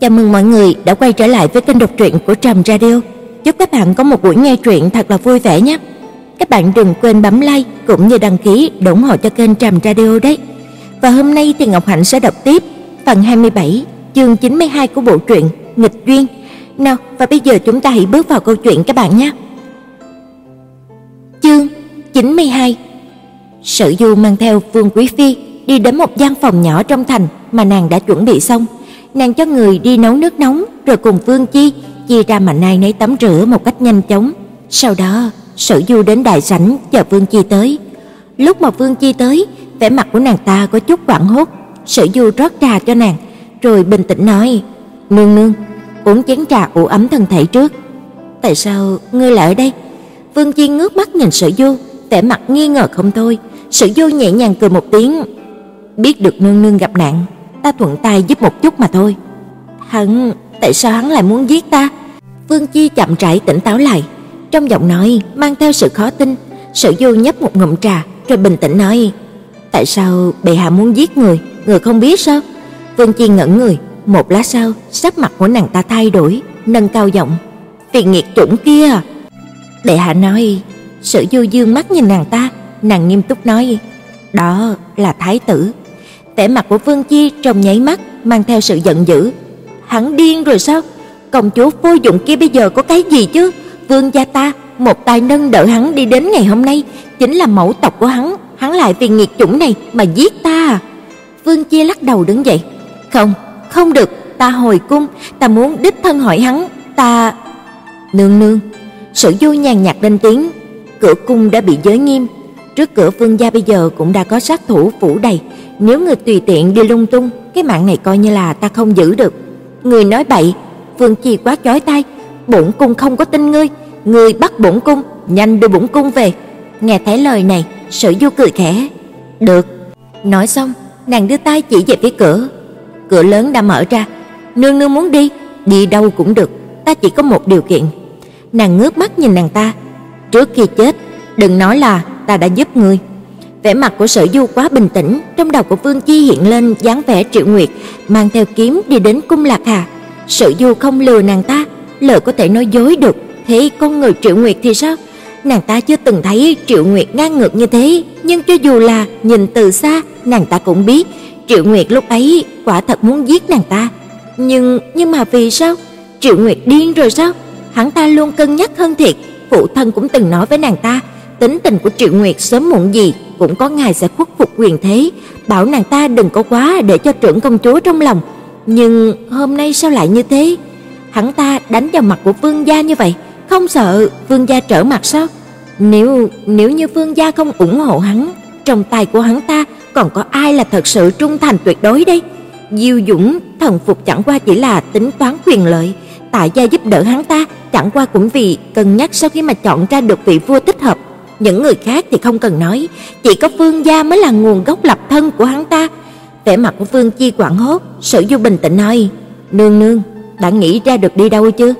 Chào mừng mọi người đã quay trở lại với kênh đọc truyện của Trầm Radio. Chúc các bạn có một buổi nghe truyện thật là vui vẻ nhé. Các bạn đừng quên bấm like cũng như đăng ký để ủng hộ cho kênh Trầm Radio đấy. Và hôm nay thì Ngọc Hạnh sẽ đọc tiếp phần 27, chương 92 của bộ truyện Nghịch duyên. Nào, và bây giờ chúng ta hãy bước vào câu chuyện các bạn nhé. Chương 92. Sở Du mang theo Vương Quý phi đi đến một gian phòng nhỏ trong thành mà nàng đã chuẩn bị xong nàng cho người đi nấu nước nóng rồi cùng Vương Chi chia ra mà nay nấy tắm rửa một cách nhanh chóng. Sau đó, Sở Du đến đại sảnh chờ Vương Chi tới. Lúc mà Vương Chi tới, vẻ mặt của nàng ta có chút hoảng hốt. Sở Du rót trà cho nàng, rồi bình tĩnh nói: "Nương nương, uống chén trà ủ ấm thân thể trước." "Tại sao ngươi lại ở đây?" Vương Chi ngước mắt nhìn Sở Du, vẻ mặt nghi ngờ không thôi. Sở Du nhẹ nhàng cười một tiếng, biết được nương nương gặp nạn, ta thuận tay giúp một chút mà thôi. Hắn, tại sao hắn lại muốn giết ta? Vương Chi chậm rãi tỉnh táo lại, trong giọng nói mang theo sự khó tin. Sở Du nhấp một ngụm trà, rồi bình tĩnh nói: "Tại sao bệ hạ muốn giết người, người không biết sao?" Vương Chi ngẩn người, một lát sau, sắc mặt của nàng ta thay đổi, nâng cao giọng: "Vì nghiệt chủng kia." Bệ hạ nói, Sở Du dương mắt nhìn nàng ta, nàng nghiêm túc nói: "Đó là thái tử." Vẻ mặt của Vương Chi trong nháy mắt mang theo sự giận dữ. Hắn điên rồi sao? Công chúa vô dụng kia bây giờ có cái gì chứ? Vương gia ta một tay nâng đỡ hắn đi đến ngày hôm nay, chính là mẫu tộc của hắn, hắn lại vì nghiệt chủng này mà giết ta à? Vương Chi lắc đầu đứng dậy. Không, không được, ta hồi cung, ta muốn đích thân hỏi hắn, ta Nương nương, Sử Du nhàn nhạt lên tiếng, cửa cung đã bị giới nghiêm, trước cửa vương gia bây giờ cũng đã có sát thủ phủ đầy, nếu người tùy tiện đi lung tung, cái mạng này coi như là ta không giữ được. Người nói bậy, Vương Chi quá chói tai, bổn cung không có tin ngươi, ngươi bắt bổn cung, nhanh đưa bổn cung về. Nghe thấy lời này, Sở Du cười khẽ. Được. Nói xong, nàng đưa tay chỉ về phía cửa. Cửa lớn đã mở ra. Nương nương muốn đi, đi đâu cũng được, ta chỉ có một điều kiện. Nàng ngước mắt nhìn nàng ta. Trước khi chết, đừng nói là ta đã giúp ngươi. Vẻ mặt của Sở Du quá bình tĩnh, trong đầu của Vương Chi hiện lên dáng vẻ Triệu Nguyệt mang theo kiếm đi đến cung Lạc Hà. Sở Du không lừa nàng ta, lỡ có thể nói dối được, thế con người Triệu Nguyệt thì sao? Nàng ta chưa từng thấy Triệu Nguyệt ngang ngược như thế, nhưng cho dù là nhìn từ xa, nàng ta cũng biết Triệu Nguyệt lúc ấy quả thật muốn giết nàng ta. Nhưng nhưng mà vì sao? Triệu Nguyệt điên rồi sao? Hắn ta luôn cân nhắc hơn thiệt, phụ thân cũng từng nói với nàng ta, tính tình của Triệu Nguyệt sớm muộn gì cũng có ngày sẽ khuất phục quyền thế, bảo nàng ta đừng có quá để cho trưởng công chúa trong lòng. Nhưng hôm nay sao lại như thế? Hắn ta đánh vào mặt của vương gia như vậy, không sợ vương gia trở mặt sao? Nếu nếu như vương gia không ủng hộ hắn, trong tay của hắn ta còn có ai là thật sự trung thành tuyệt đối đây? Diêu Dũng thần phục chẳng qua chỉ là tính toán quyền lợi, tại gia giúp đỡ hắn ta chẳng qua cũng vì cân nhắc sau khi mà chọn ra được vị vua thích hợp những người khác thì không cần nói, chỉ có Phương gia mới là nguồn gốc lập thân của hắn ta. Vẻ mặt của Phương Chi quặn hốt, Sở Du bình tĩnh nói: "Nương nương, đã nghĩ ra được đi đâu chưa?"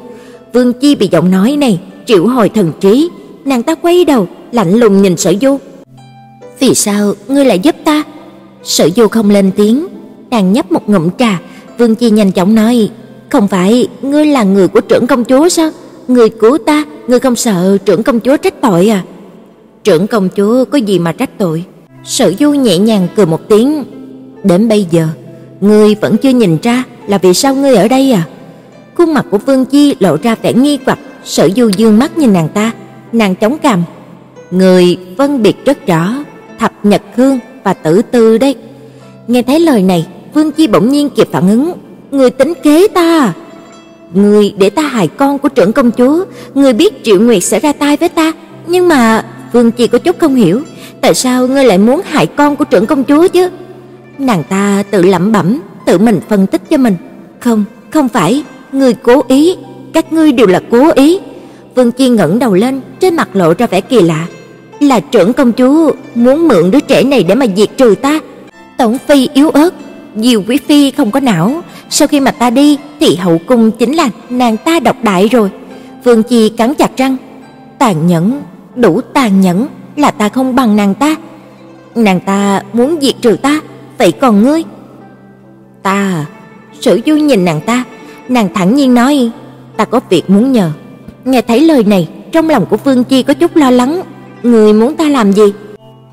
Vương Chi bị giọng nói này triệu hồi thần trí, nàng ta quay đầu, lạnh lùng nhìn Sở Du. "Vì sao ngươi lại giúp ta?" Sở Du không lên tiếng, nàng nhấp một ngụm trà, Vương Chi nhanh chóng nói: "Không phải ngươi là người của trưởng công chúa sao? người cứu ta, ngươi không sợ trưởng công chúa trách tội à?" Trưởng công chúa có gì mà trách tội? Sở Du nhẹ nhàng cười một tiếng. Đến bây giờ, ngươi vẫn chưa nhìn ra là vì sao ngươi ở đây à? Khuôn mặt của Vương Chi lộ ra vẻ nghi hoặc, Sở Du dương mắt nhìn nàng ta, nàng chống cằm. Người phân biệt rất rõ, Thập Nhật Hương và Tử Tư đấy. Nghe thấy lời này, Vương Chi bỗng nhiên kịp phản ứng, người tính kế ta à? Người để ta hại con của trưởng công chúa, người biết Triệu Nguyệt sẽ ra tay với ta, nhưng mà Vương Chi có chút không hiểu, tại sao ngươi lại muốn hại con của trưởng công chúa chứ? Nàng ta tự lẩm bẩm, tự mình phân tích cho mình. Không, không phải, ngươi cố ý, các ngươi đều là cố ý. Vương Chi ngẩng đầu lên, trên mặt lộ ra vẻ kỳ lạ. Là trưởng công chúa muốn mượn đứa trẻ này để mà diệt trừ ta. Tổng phi yếu ớt, nhiều quý phi không có não, sau khi mà ta đi thì hậu cung chính là nàng ta độc đại rồi. Vương Chi cắn chặt răng, tàn nhẫn, đủ tàn nhẫn là ta không bằng nàng ta. Nàng ta muốn diệt trừ ta, vậy còn ngươi? Ta, Sử Du nhìn nàng ta, nàng thẳng nhiên nói: "Ta có việc muốn nhờ." Nghe thấy lời này, trong lòng của Phương Chi có chút lo lắng, "Người muốn ta làm gì?"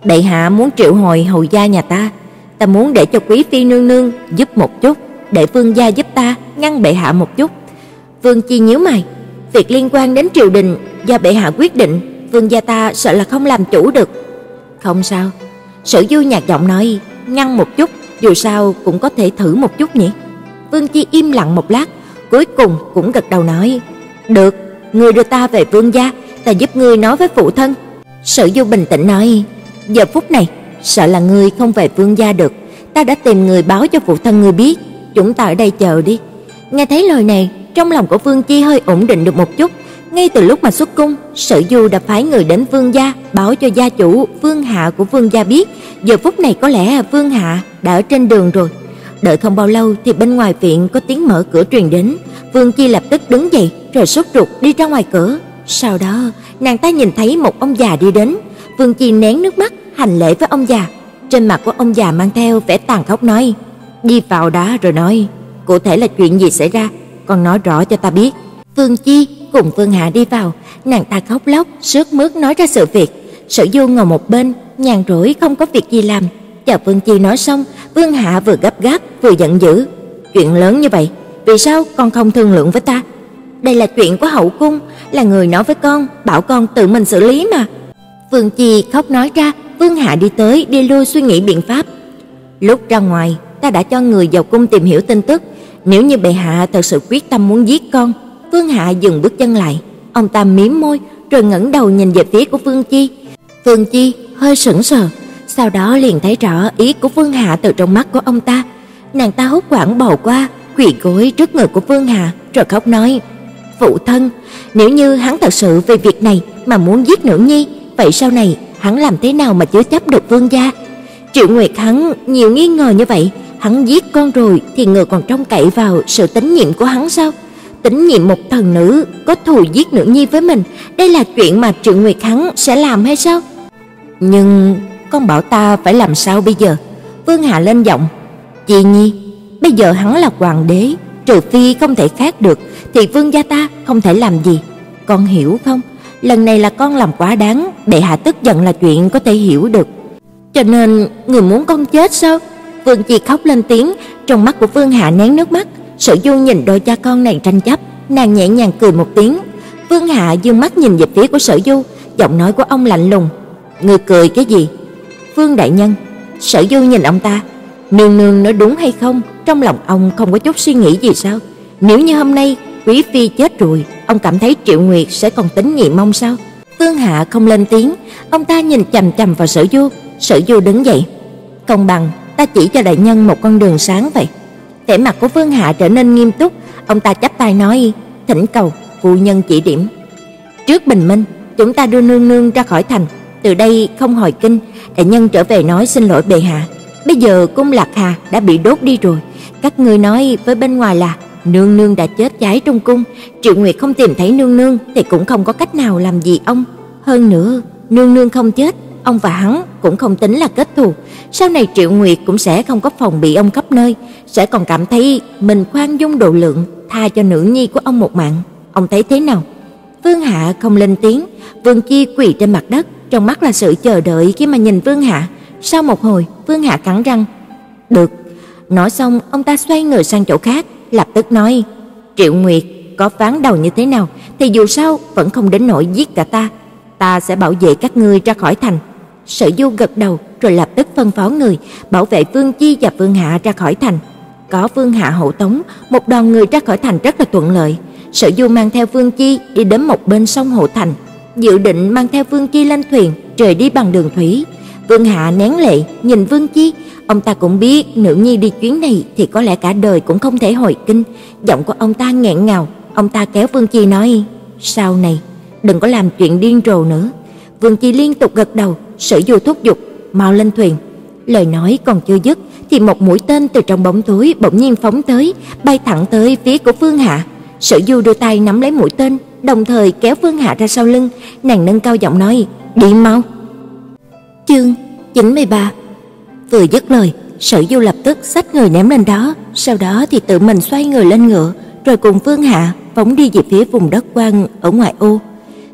"Bệ hạ muốn triệu hồi hầu gia nhà ta, ta muốn để cho quý phi nương nương giúp một chút, để vương gia giúp ta ngăn bệ hạ một chút." Phương Chi nhíu mày, việc liên quan đến triều đình do bệ hạ quyết định, vương gia ta sợ là không làm chủ được. Không sao, Sở Du nhạt giọng nói, ngăn một chút, dù sao cũng có thể thử một chút nhỉ. Vương Chi im lặng một lát, cuối cùng cũng gật đầu nói, "Được, ngươi đưa ta về vương gia, ta giúp ngươi nói với phụ thân." Sở Du bình tĩnh nói, "Giờ phút này, sợ là ngươi không về vương gia được, ta đã tìm người báo cho phụ thân ngươi biết, chúng ta ở đây chờ đi." Nghe thấy lời này, trong lòng của Vương Chi hơi ổn định được một chút, ngay từ lúc mà xuất cung, Sở Du đã phái người đến Vương gia báo cho gia chủ Vương Hạ của Vương gia biết, giờ phút này có lẽ Vương Hạ đã ở trên đường rồi. Đợi không bao lâu thì bên ngoài viện có tiếng mở cửa truyền đến, Vương Chi lập tức đứng dậy rồi sốt ruột đi ra ngoài cửa. Sau đó, nàng ta nhìn thấy một ông già đi đến, Vương Chi nén nước mắt hành lễ với ông già. Trên mặt của ông già mang theo vẻ tàn khốc nói: "Đi vào đã rồi nói, cụ thể là chuyện gì xảy ra, con nói rõ cho ta biết." Vương Chi cùng Vương Hạ đi vào, nàng ta khóc lóc, sướt mướt nói ra sự việc. Sở Du ngồi một bên, nhàn rỗi không có việc gì làm. Chờ Vương Chi nói xong, Vương Hạ vừa gấp gáp vừa giận dữ, chuyện lớn như vậy, vì sao con không thương lượng với ta? Đây là chuyện của hậu cung, là người nói với con, bảo con tự mình xử lý mà. Vương Chi khóc nói ra, Vương Hạ đi tới đi lui suy nghĩ biện pháp. Lúc ra ngoài, ta đã cho người vào cung tìm hiểu tin tức, nếu như bệ hạ thật sự quyết tâm muốn giết con, Vương Hạ dừng bước chân lại, ông ta mím môi rồi ngẩng đầu nhìn về phía của Vương Chi. Vương Chi hơi sững sờ, sau đó liền thấy rõ ý của Vương Hạ từ trong mắt của ông ta. Nàng ta hốt hoảng bò qua, quỳ gối trước người của Vương Hạ rồi khóc nói: "Phụ thân, nếu như hắn thật sự vì việc này mà muốn giết nữ nhi, vậy sau này hắn làm thế nào mà chứa chấp được Vương gia?" Triệu Nguyệt hắn nhiều nghi ngờ như vậy, hắn giết con rồi thì người còn trông cậy vào sự tín nhiệm của hắn sao? Tín nhiệm một thần nữ có thù giết nữ nhi với mình, đây là chuyện mà Triệu Nguyệt hắn sẽ làm hay sao? Nhưng con bảo ta phải làm sao bây giờ? Vương Hạ lên giọng, "Chị Nhi, bây giờ hắn là hoàng đế, trừ phi không thể khác được thì vương gia ta không thể làm gì. Con hiểu không? Lần này là con làm quá đáng, bệ hạ tức giận là chuyện có thể hiểu được. Cho nên người muốn con chết sao?" Vương Chi khóc lên tiếng, trong mắt của Vương Hạ nén nước mắt, Sở Du nhìn đôi cha con này tranh chấp, nàng nhẹ nhàng cười một tiếng. Vương Hạ dương mắt nhìn về phía của Sở Du, giọng nói của ông lạnh lùng, "Ngươi cười cái gì?" "Vương đại nhân." Sở Du nhìn ông ta, "Nương nương nói đúng hay không, trong lòng ông không có chút suy nghĩ gì sao? Nếu như hôm nay quý phi chết rồi, ông cảm thấy Triệu Nguyệt sẽ còn tính nhiệm mong sao?" Vương Hạ không lên tiếng, ông ta nhìn chằm chằm vào Sở Du, Sở Du đứng dậy, "Công bằng, ta chỉ cho đại nhân một con đường sáng vậy." Vẻ mặt của Vương Hạ trở nên nghiêm túc, ông ta chắp tay nói: "Thỉnh cầu phu nhân chỉ điểm. Trước bình minh, chúng ta đưa nương nương ra khỏi thành, từ đây không hồi kinh, đại nhân trở về nói xin lỗi bệ hạ. Bây giờ cung Lạc Hà đã bị đốt đi rồi, các ngươi nói với bên ngoài là nương nương đã chết cháy trong cung, Triệu Nguyệt không tìm thấy nương nương thì cũng không có cách nào làm gì ông. Hơn nữa, nương nương không chết, ông và hắn cũng không tính là kết thù, sau này Triệu Nguyệt cũng sẽ không có phòng bị ông khắp nơi, sẽ còn cảm thấy mình khoan dung độ lượng, tha cho nữ nhi của ông một mạng. Ông thấy thế nào? Vương Hạ không lên tiếng, Vương Chi quỳ trên mặt đất, trong mắt là sự chờ đợi khi mà nhìn Vương Hạ. Sau một hồi, Vương Hạ cắn răng, "Được." Nói xong, ông ta xoay người sang chỗ khác, lập tức nói, "Triệu Nguyệt có phán đầu như thế nào thì dù sao vẫn không đến nỗi giết cả ta, ta sẽ bảo vệ các ngươi ra khỏi thành." Sở Du gật đầu, rồi lập tức phân phó người bảo vệ Vương Chi và Vương Hạ ra khỏi thành. Có Vương Hạ hộ tống, một đoàn người ra khỏi thành rất là thuận lợi. Sở Du mang theo Vương Chi đi đến một bên sông hộ thành, dự định mang theo Vương Chi lên thuyền trời đi bằng đường thủy. Vương Hạ nén lệ nhìn Vương Chi, ông ta cũng biết nữ nhi đi chuyến này thì có lẽ cả đời cũng không thể hồi kinh. Giọng của ông ta nghẹn ngào, ông ta kéo Vương Chi nói: "Sau này đừng có làm chuyện điên rồ nữa." Vương Chi liên tục gật đầu, Sở Du thúc giục mau lên thuyền. Lời nói còn chưa dứt thì một mũi tên từ trong bóng tối bỗng nhiên phóng tới, bay thẳng tới phía của Phương Hạ. Sở Du đưa tay nắm lấy mũi tên, đồng thời kéo Phương Hạ ra sau lưng, nàng nâng cao giọng nói: "Đi mau." Chương 93. Vừa dứt lời, Sở Du lập tức xách người ném lên đó, sau đó thì tự mình xoay người lên ngựa, rồi cùng Phương Hạ phóng đi về phía vùng đất quan ở ngoại ô.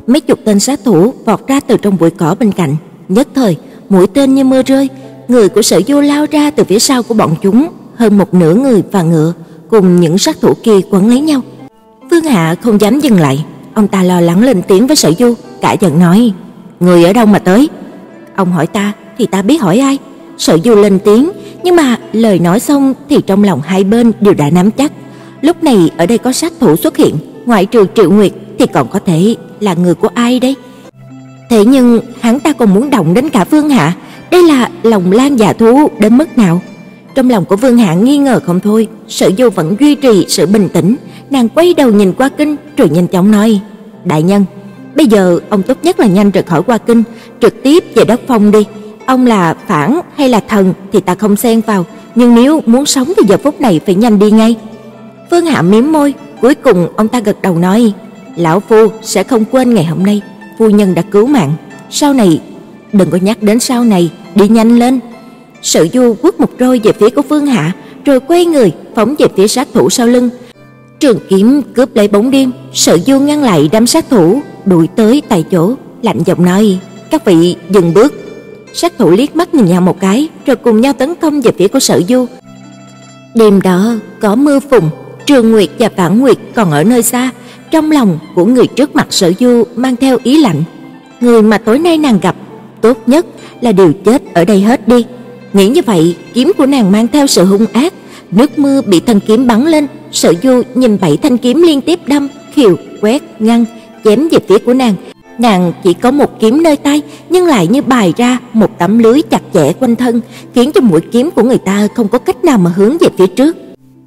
Mấy chục tên sát thủ vọt ra từ trong bụi cỏ bên cạnh, nhất thời, mũi tên như mưa rơi, người của Sở Du lao ra từ phía sau của bọn chúng, hơn một nửa người và ngựa cùng những sát thủ kia quấn lấy nhau. Phương Hạ không dám dừng lại, ông ta lo lắng lên tiếng với Sở Du, cả giận nói: "Người ở đâu mà tới?" Ông hỏi ta thì ta biết hỏi ai. Sở Du lên tiếng, nhưng mà lời nói xong thì trong lòng hai bên đều đã nắm chắc. Lúc này ở đây có sát thủ xuất hiện, ngoại trừ Triệu Nguyệt thì còn có thể là người của ai đây? Thế nhưng hắn ta còn muốn động đến cả Vương Hạ, đây là lòng lan dạ thú đến mức nào? Trong lòng của Vương Hạ nghi ngờ không thôi, Sở Du vẫn duy trì sự bình tĩnh, nàng quay đầu nhìn qua kinh rồi nhanh chóng nói: "Đại nhân, bây giờ ông tốt nhất là nhanh rời khỏi qua kinh, trực tiếp về đất phong đi. Ông là phản hay là thần thì ta không xen vào, nhưng nếu muốn sống thì giờ phút này phải nhanh đi ngay." Vương Hạ mím môi, cuối cùng ông ta gật đầu nói: "Lão phu sẽ không quên ngày hôm nay, phu nhân đã cứu mạng, sau này đừng có nhắc đến sau này, đi nhanh lên." Sở Du quất một roi về phía của Phương Hạ, rồi quay người phóng về phía sát thủ sau lưng. Trường kiếm cướp lấy bóng đêm, Sở Du ngăn lại đám sát thủ, đuổi tới tại chỗ, lạnh giọng nói: "Các vị dừng bước." Sát thủ liếc mắt nhìn nhau một cái, rồi cùng nhau tấn công về phía của Sở Du. Đêm đó có mưa phùn, Trường Nguyệt và Phản Nguyệt còn ở nơi xa, trong lòng của người trước mặt Sở Du mang theo ý lạnh, người mà tối nay nàng gặp, tốt nhất là đều chết ở đây hết đi. Nghĩ như vậy, kiếm của nàng mang theo sự hung ác, nước mưa bị thanh kiếm bắn lên, Sở Du nhìn bảy thanh kiếm liên tiếp đâm, khiêu, quét, ngăn, chém về phía của nàng. Nàng chỉ có một kiếm nơi tay, nhưng lại như bài ra một tấm lưới chặt chẽ quanh thân, khiến cho mũi kiếm của người ta không có cách nào mà hướng về phía trước.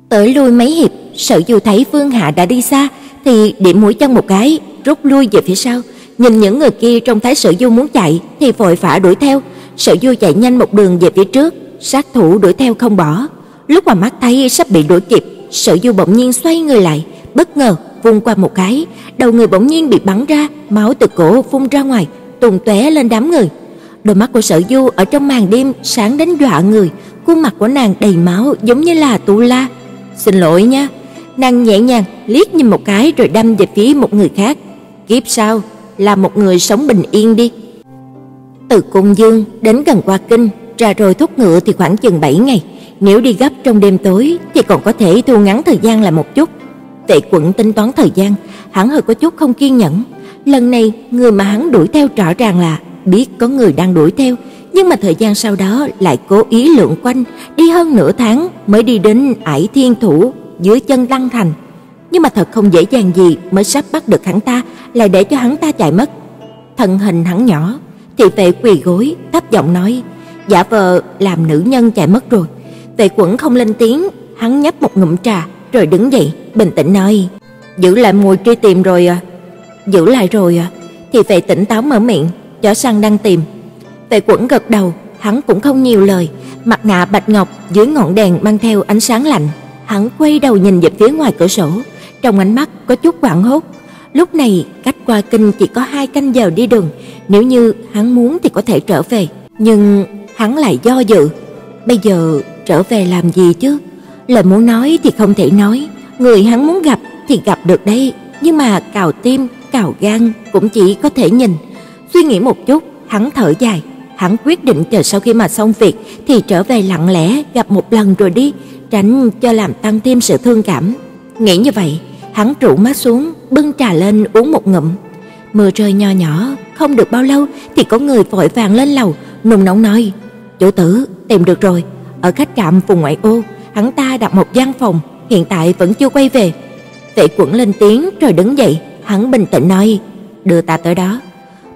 Tới lui mấy hiệp, Sở Du thấy Phương Hạ đã đi xa, thì điểm mũi chân một cái, rút lui về phía sau. Nhìn những người kia trong thái Sở Du muốn chạy thì vội vã đuổi theo. Sở Du chạy nhanh một đường về phía trước, sát thủ đuổi theo không bỏ. Lúc mà mắt thấy sắp bị đuổi kịp, Sở Du bỗng nhiên xoay người lại, bất ngờ vung qua một cái, đầu người bỗng nhiên bị bắn ra, máu từ cổ phun ra ngoài, tung tóe lên đám người. Đôi mắt của Sở Du ở trong màn đêm sáng đến dọa người, khuôn mặt của nàng đầy máu giống như là Tu La. "Xin lỗi nha." Nàng nhẹ nhàng liếc nhìn một cái rồi đâm về phía một người khác. "Kiếp sau là một người sống bình yên đi." Từ Cung Dương đến gần qua kinh, ra rồi thúc ngựa thì khoảng chừng 7 ngày, nếu đi gấp trong đêm tối thì còn có thể thu ngắn thời gian lại một chút. Tệ Quận tính toán thời gian, hắn hơi có chút không kiên nhẫn. Lần này, người mà hắn đuổi theo rõ ràng là biết có người đang đuổi theo, nhưng mà thời gian sau đó lại cố ý lượn quanh, đi hơn nửa tháng mới đi đến Ải Thiên Thủ dưới chân Lăng Thành. Nhưng mà thật không dễ dàng gì mới sắp bắt được hắn ta, lại để cho hắn ta chạy mất. Thân hình hắn nhỏ, thị vệ quỳ gối, thấp giọng nói, giả vờ làm nữ nhân chạy mất rồi. Vệ Quẩn không lên tiếng, hắn nhấp một ngụm trà rồi đứng dậy, bình tĩnh nói, giữ lại mùi truy tìm rồi à? Giữ lại rồi à? Thị vệ tỉnh táo mở miệng, chó săn đang tìm. Vệ Quẩn gật đầu, hắn cũng không nhiều lời, mặt nạ bạch ngọc dưới ngọn đèn mang theo ánh sáng lạnh, hắn quay đầu nhìn về phía ngoài cửa sổ, trong ánh mắt có chút hoảng hốt. Lúc này, cách qua kinh chỉ có hai canh giờ đi đường, nếu như hắn muốn thì có thể trở về, nhưng hắn lại do dự. Bây giờ trở về làm gì chứ? Lời muốn nói thì không thể nói, người hắn muốn gặp thì gặp được đây, nhưng mà cào tim, cào gan cũng chỉ có thể nhìn. Suy nghĩ một chút, hắn thở dài, hắn quyết định chờ sau khi mà xong việc thì trở về lặng lẽ gặp một lần rồi đi, tránh cho làm tăng thêm sự thương cảm. Nghĩ như vậy, hắn trụ mắt xuống, bưng trà lên uống một ngụm. Mưa rơi nho nhỏ, không được bao lâu thì có người vội vàng lên lầu, nùng nóng nói: "Chủ tử, tìm được rồi, ở khách trạm vùng ngoại ô, hắn ta đặt một gian phòng, hiện tại vẫn chưa quay về." Vệ Quẩn lên tiếng rồi đứng dậy, hắn bình tĩnh nói: "Đưa ta tới đó."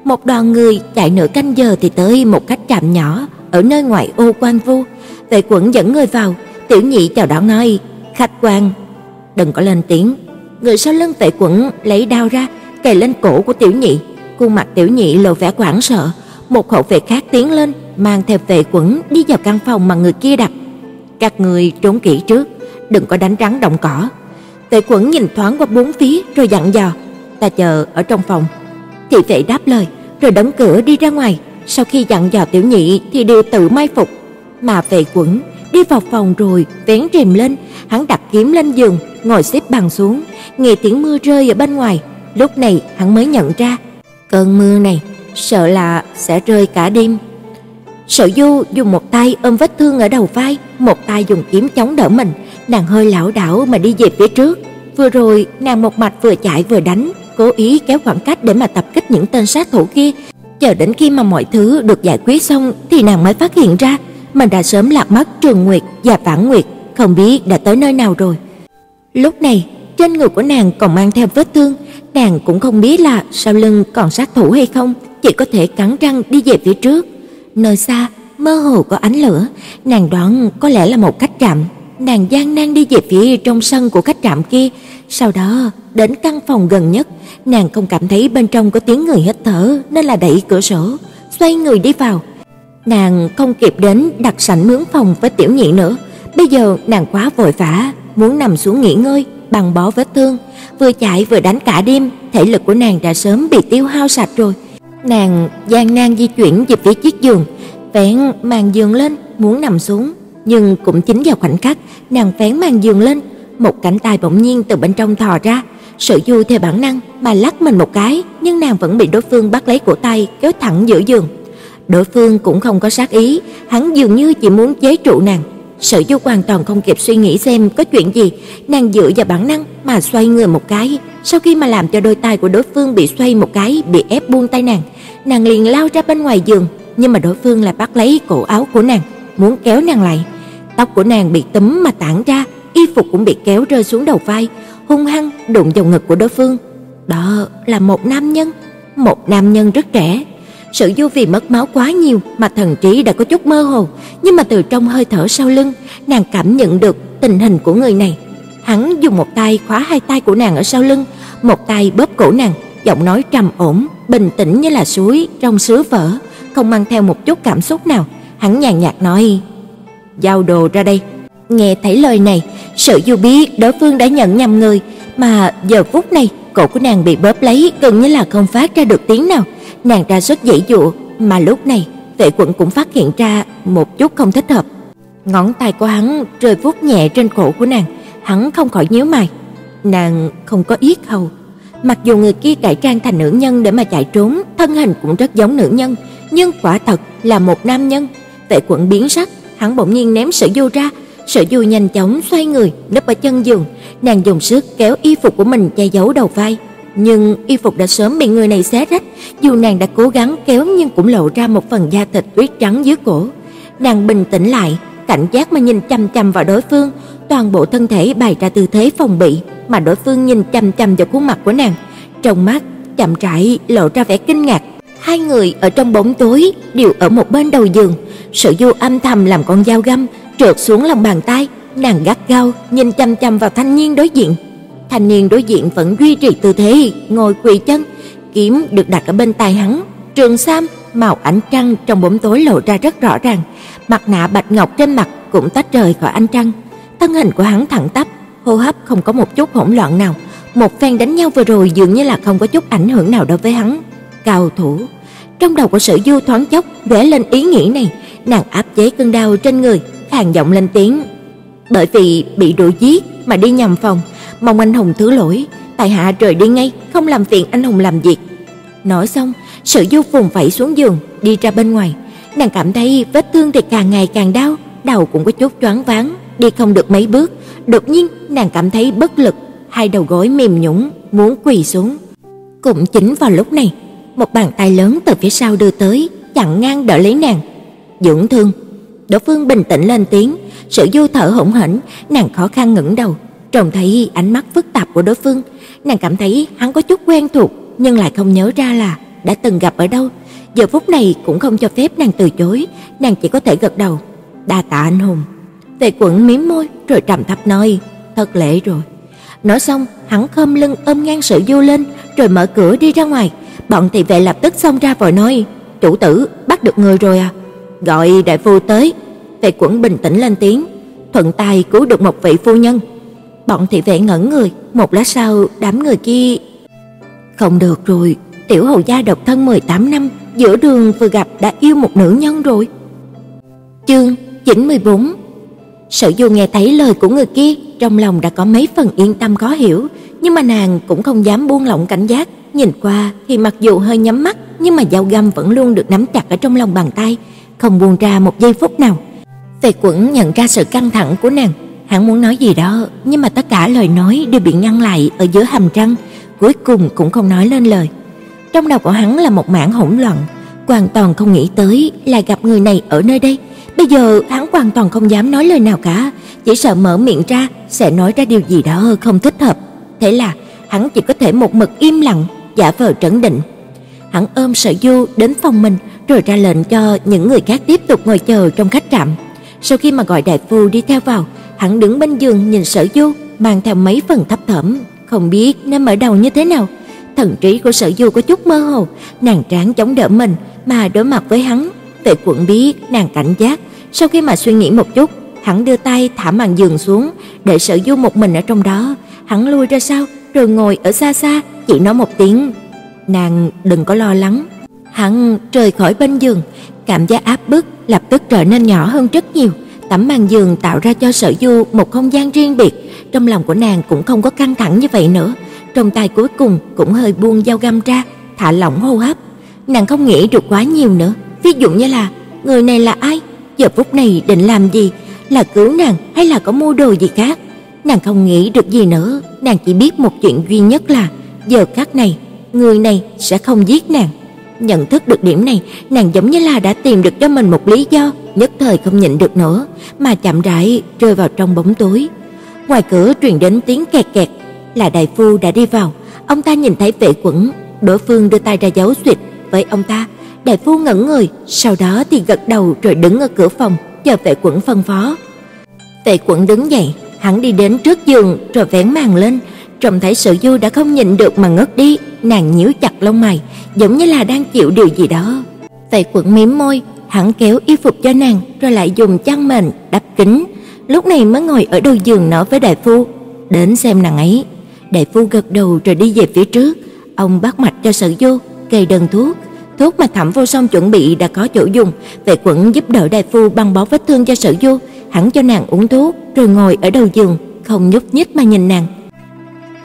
Một đoàn người chạy nửa canh giờ thì tới một khách trạm nhỏ ở nơi ngoại ô Quan Vu. Vệ Quẩn dẫn người vào, Tiểu Nhị chào đón nói: "Khách quan, đừng có lên tiếng." Người sau lưng Vệ Quẩn lấy đao ra, kề lên cổ của Tiểu Nhị. Khuôn mặt Tiểu Nhị lộ vẻ hoảng sợ, một hậu vệ khác tiến lên, mang theo Vệ Quẩn đi vào căn phòng mà người kia đặt. "Các người trốn kỹ trước, đừng có đánh rắn động cỏ." Vệ Quẩn nhìn thoáng qua bốn phía rồi dặn dò: "Ta chờ ở trong phòng." Thị vệ đáp lời, rồi đóng cửa đi ra ngoài. Sau khi dặn dò Tiểu Nhị thì đều tự mai phục, mà Vệ Quẩn đi vào phòng rồi vén rèm lên, hắn đặt kiếm lên giường, ngồi xếp bằng xuống, nghe tiếng mưa rơi ở bên ngoài, lúc này hắn mới nhận ra, cơn mưa này sợ là sẽ rơi cả đêm. Sở Du dùng một tay ôm vết thương ở đầu vai, một tay dùng kiếm chống đỡ mình, nàng hơi lảo đảo mà đi về phía trước. Vừa rồi, nàng một mạch vừa chạy vừa đánh, cố ý kéo khoảng cách để mà tập kích những tên sát thủ kia. Chờ đến khi mà mọi thứ được giải quyết xong thì nàng mới phát hiện ra mình đã sớm lạc mất Trường Nguyệt và Vãn Nguyệt, không biết đã tới nơi nào rồi. Lúc này, trên người của nàng còn mang theo vết thương, nàng cũng không biết là sau lưng còn sát thủ hay không, chỉ có thể cắn răng đi về phía trước. Nơi xa, mơ hồ có ánh lửa, nàng đoán có lẽ là một khách trạm. Nàng gian nan đi về phía trong sân của khách trạm kia, sau đó đến căn phòng gần nhất, nàng không cảm thấy bên trong có tiếng người hít thở nên là đẩy cửa sổ, xoay người đi vào. Nàng không kịp đến đặt sảnh mướn phòng với tiểu nhị nữa, bây giờ nàng quá vội vã, muốn nằm xuống nghỉ ngơi, bằng bó vết thương, vừa chạy vừa đánh cả đêm, thể lực của nàng đã sớm bị tiêu hao sạch rồi. Nàng gian nan di chuyển về phía chiếc giường, vén màn giường lên, muốn nằm xuống, nhưng cũng chính vào khoảnh khắc nàng vén màn giường lên, một cánh tay bỗng nhiên từ bên trong thò ra, Sở Du theo bản năng mà lắc mình một cái, nhưng nàng vẫn bị đối phương bắt lấy cổ tay kéo thẳng giữa giường. Đối phương cũng không có sát ý, hắn dường như chỉ muốn chế trụ nàng. Sở Du hoàn toàn không kịp suy nghĩ xem có chuyện gì, nàng dựa vào bản năng mà xoay người một cái, sau khi mà làm cho đôi tay của đối phương bị xoay một cái, bị ép buông tay nàng, nàng liền lao ra bên ngoài giường, nhưng mà đối phương lại bắt lấy cổ áo của nàng, muốn kéo nàng lại. Tóc của nàng bị túm mà tản ra, y phục cũng bị kéo rơi xuống đầu vai, hung hăng đụng vào ngực của đối phương. Đó là một nam nhân, một nam nhân rất trẻ. Sự Du vì mất máu quá nhiều mà thần trí đã có chút mơ hồ, nhưng mà từ trong hơi thở sau lưng, nàng cảm nhận được tình hình của người này. Hắn dùng một tay khóa hai tay của nàng ở sau lưng, một tay bóp cổ nàng, giọng nói trầm ổn, bình tĩnh như là suối trong sứ vỡ, không mang theo một chút cảm xúc nào. Hắn nhàn nhạt nói: "Giao đồ ra đây." Nghe thấy lời này, Sở Du biết đối phương đã nhận nhầm người, mà giờ phút này cổ của nàng bị bóp lấy gần như là không phát ra được tiếng nào. Nàng ra sức giãy dụa, mà lúc này Vệ Quận cũng phát hiện ra một chút không thích hợp. Ngón tay của hắn rơi vuốt nhẹ trên cổ của nàng, hắn không khỏi nhíu mày. Nàng không có yết hầu, mặc dù người kia cải trang thành nữ nhân để mà chạy trốn, thân hình cũng rất giống nữ nhân, nhưng quả thật là một nam nhân. Vệ Quận biến sắc, hắn bỗng nhiên ném sợi Du ra, Sở Du nhanh chóng xoay người, nấp ở chân giường, nàng dùng sức kéo y phục của mình che giấu đầu vai, nhưng y phục đã sớm bị người này xé rách, dù nàng đã cố gắng kéo nhưng cũng lộ ra một phần da thịt tuyết trắng dưới cổ. Nàng bình tĩnh lại, cảnh giác mà nhìn chăm chăm vào đối phương, toàn bộ thân thể bày ra tư thế phòng bị, mà đối phương nhìn chăm chăm vào khuôn mặt của nàng, trong mắt chậm rãi lộ ra vẻ kinh ngạc. Hai người ở trong bóng tối đều ở một bên đầu giường, Sở Du âm thầm làm con dao găm trượt xuống lòng bàn tay, nàng gắt gao nhìn chăm chăm vào thanh niên đối diện. Thanh niên đối diện vẫn duy trì tư thế ngồi quỳ chân, kiếm được đặt ở bên tai hắn, trường sam màu ánh trăng trong bóng tối lộ ra rất rõ ràng, mặt nạ bạch ngọc trên mặt cũng tách rời khỏi ánh trăng. Thân hình của hắn thẳng tắp, hô hấp không có một chút hỗn loạn nào, một phen đánh nhau vừa rồi dường như là không có chút ảnh hưởng nào đối với hắn. Cao thủ. Trong đầu của Sử Du thoáng chốc lóe lên ý nghĩ này, nàng áp chế cơn đau trên người, khàn giọng lên tiếng. Bởi vì bị đuổi giết mà đi nhầm phòng, mong anh hùng thứ lỗi, tại hạ rời đi ngay, không làm phiền anh hùng làm việc. Nói xong, Sử Du vùng vẫy xuống giường, đi ra bên ngoài. Nàng cảm thấy vết thương thì càng ngày càng đau, đầu cũng có chút choáng váng, đi không được mấy bước, đột nhiên nàng cảm thấy bất lực, hai đầu gối mềm nhũn, muốn quỳ xuống. Cũng chính vào lúc này, một bàn tay lớn từ phía sau đưa tới, chặn ngang đỡ lấy nàng. "Dưỡng thương." Đỗ Phương bình tĩnh lên tiếng, sự du thở hổn hển, nàng khó khăn ngẩng đầu, trông thấy ánh mắt phức tạp của đối phương, nàng cảm thấy hắn có chút quen thuộc, nhưng lại không nhớ ra là đã từng gặp ở đâu. Giờ phút này cũng không cho phép nàng từ chối, nàng chỉ có thể gật đầu. "Đa tạ anh hùng." Tề Quẩn mím môi rồi trầm thấp nói, "Thật lễ rồi." Nói xong, hắn khom lưng ôm ngang sự Du lên, rồi mở cửa đi ra ngoài. Bọn thị vệ lập tức xông ra vội nói, "Chủ tử, bắt được người rồi à?" "Gọi đại phu tới." Vệ Quẩn bình tĩnh lên tiếng, thuận tay cứu được một vị phu nhân. Bọn thị vệ ngẩn người, một lát sau đám người kia không được rồi, tiểu hầu gia độc thân 18 năm, giữa đường vừa gặp đã yêu một nữ nhân rồi. Chương 94 Sở Du nghe thấy lời của người kia, trong lòng đã có mấy phần yên tâm khó hiểu, nhưng mà nàng cũng không dám buông lỏng cảnh giác, nhìn qua thì mặc dù hơi nhắm mắt, nhưng mà dao găm vẫn luôn được nắm chặt ở trong lòng bàn tay, không buông ra một giây phút nào. Tề Quẩn nhận ra sự căng thẳng của nàng, hắn muốn nói gì đó, nhưng mà tất cả lời nói đều bị ngăn lại ở giữa hàm răng, cuối cùng cũng không nói lên lời. Trong đầu của hắn là một mảng hỗn loạn, hoàn toàn không nghĩ tới là gặp người này ở nơi đây. Bây giờ hắn hoàn toàn không dám nói lời nào cả, chỉ sợ mở miệng ra sẽ nói ra điều gì đó không thích hợp. Thế là hắn chỉ có thể một mực im lặng, giả vờ trấn định. Hắn ôm Sở Du đến phòng mình, rồi ra lệnh cho những người khác tiếp tục ngồi chờ trong khách trạm. Sau khi mà gọi đại phu đi theo vào, hắn đứng bên giường nhìn Sở Du, mang theo mấy phần thấp thỏm, không biết nên mở đầu như thế nào. Thần trí của Sở Du có chút mơ hồ, nàng tráng chống đỡ mình mà đối mặt với hắn. Vệ Quận biết nàng cảnh giác, sau khi mà suy nghĩ một chút, hắn đưa tay thả màn giường xuống, để Sở Du một mình ở trong đó. Hắn lui ra sau, rồi ngồi ở xa xa, chỉ nói một tiếng, "Nàng đừng có lo lắng." Hắn rời khỏi bên giường, cảm giác áp bức lập tức trở nên nhỏ hơn rất nhiều. Tấm màn giường tạo ra cho Sở Du một không gian riêng biệt, trong lòng của nàng cũng không có căng thẳng như vậy nữa. Trong tay cuối cùng cũng hơi buông dao găm ra, thả lỏng hô hấp. Nàng không nghĩ được quá nhiều nữa, ví dụ như là người này là ai, giờ phút này định làm gì, là cứu nàng hay là có mưu đồ gì khác. Nàng không nghĩ được gì nữa, nàng chỉ biết một chuyện duy nhất là giờ khắc này, người này sẽ không giết nàng. Nhận thức được điểm này, nàng giống như là đã tìm được cho mình một lý do, nhất thời không nhịn được nữa, mà chậm rãi rơi vào trong bóng tối. Ngoài cửa truyền đến tiếng kẹt kẹt, là đại phu đã đi vào, ông ta nhìn thấy Vệ Quẩn, đối phương đưa tay ra giấu xuyệt với ông ta. Đại phu ngẩn người, sau đó thì gật đầu rồi đứng ở cửa phòng, chờ Vệ Quẩn phân phó. Vệ Quẩn đứng dậy, hắn đi đến trước giường rồi vén màn lên, trông thấy Sở Du đã không nhịn được mà ngất đi, nàng nhíu chặt lông mày, giống như là đang chịu điều gì đó. Vệ Quận mím môi, hắn kéo y phục cho nàng, rồi lại dùng chăn mền đắp kín, lúc này mới ngồi ở đầu giường nói với đại phu, "Đến xem nàng ấy." Đại phu gật đầu rồi đi về phía trước, ông bắt mạch cho Sở Du, kê đơn thuốc, thuốc mà Thẩm Vô Song chuẩn bị đã có chỗ dùng, Vệ Quẩn giúp đỡ đại phu băng bó vết thương cho Sở Du, hắn cho nàng uống thuốc, rồi ngồi ở đầu giường, không nhúc nhích mà nhìn nàng.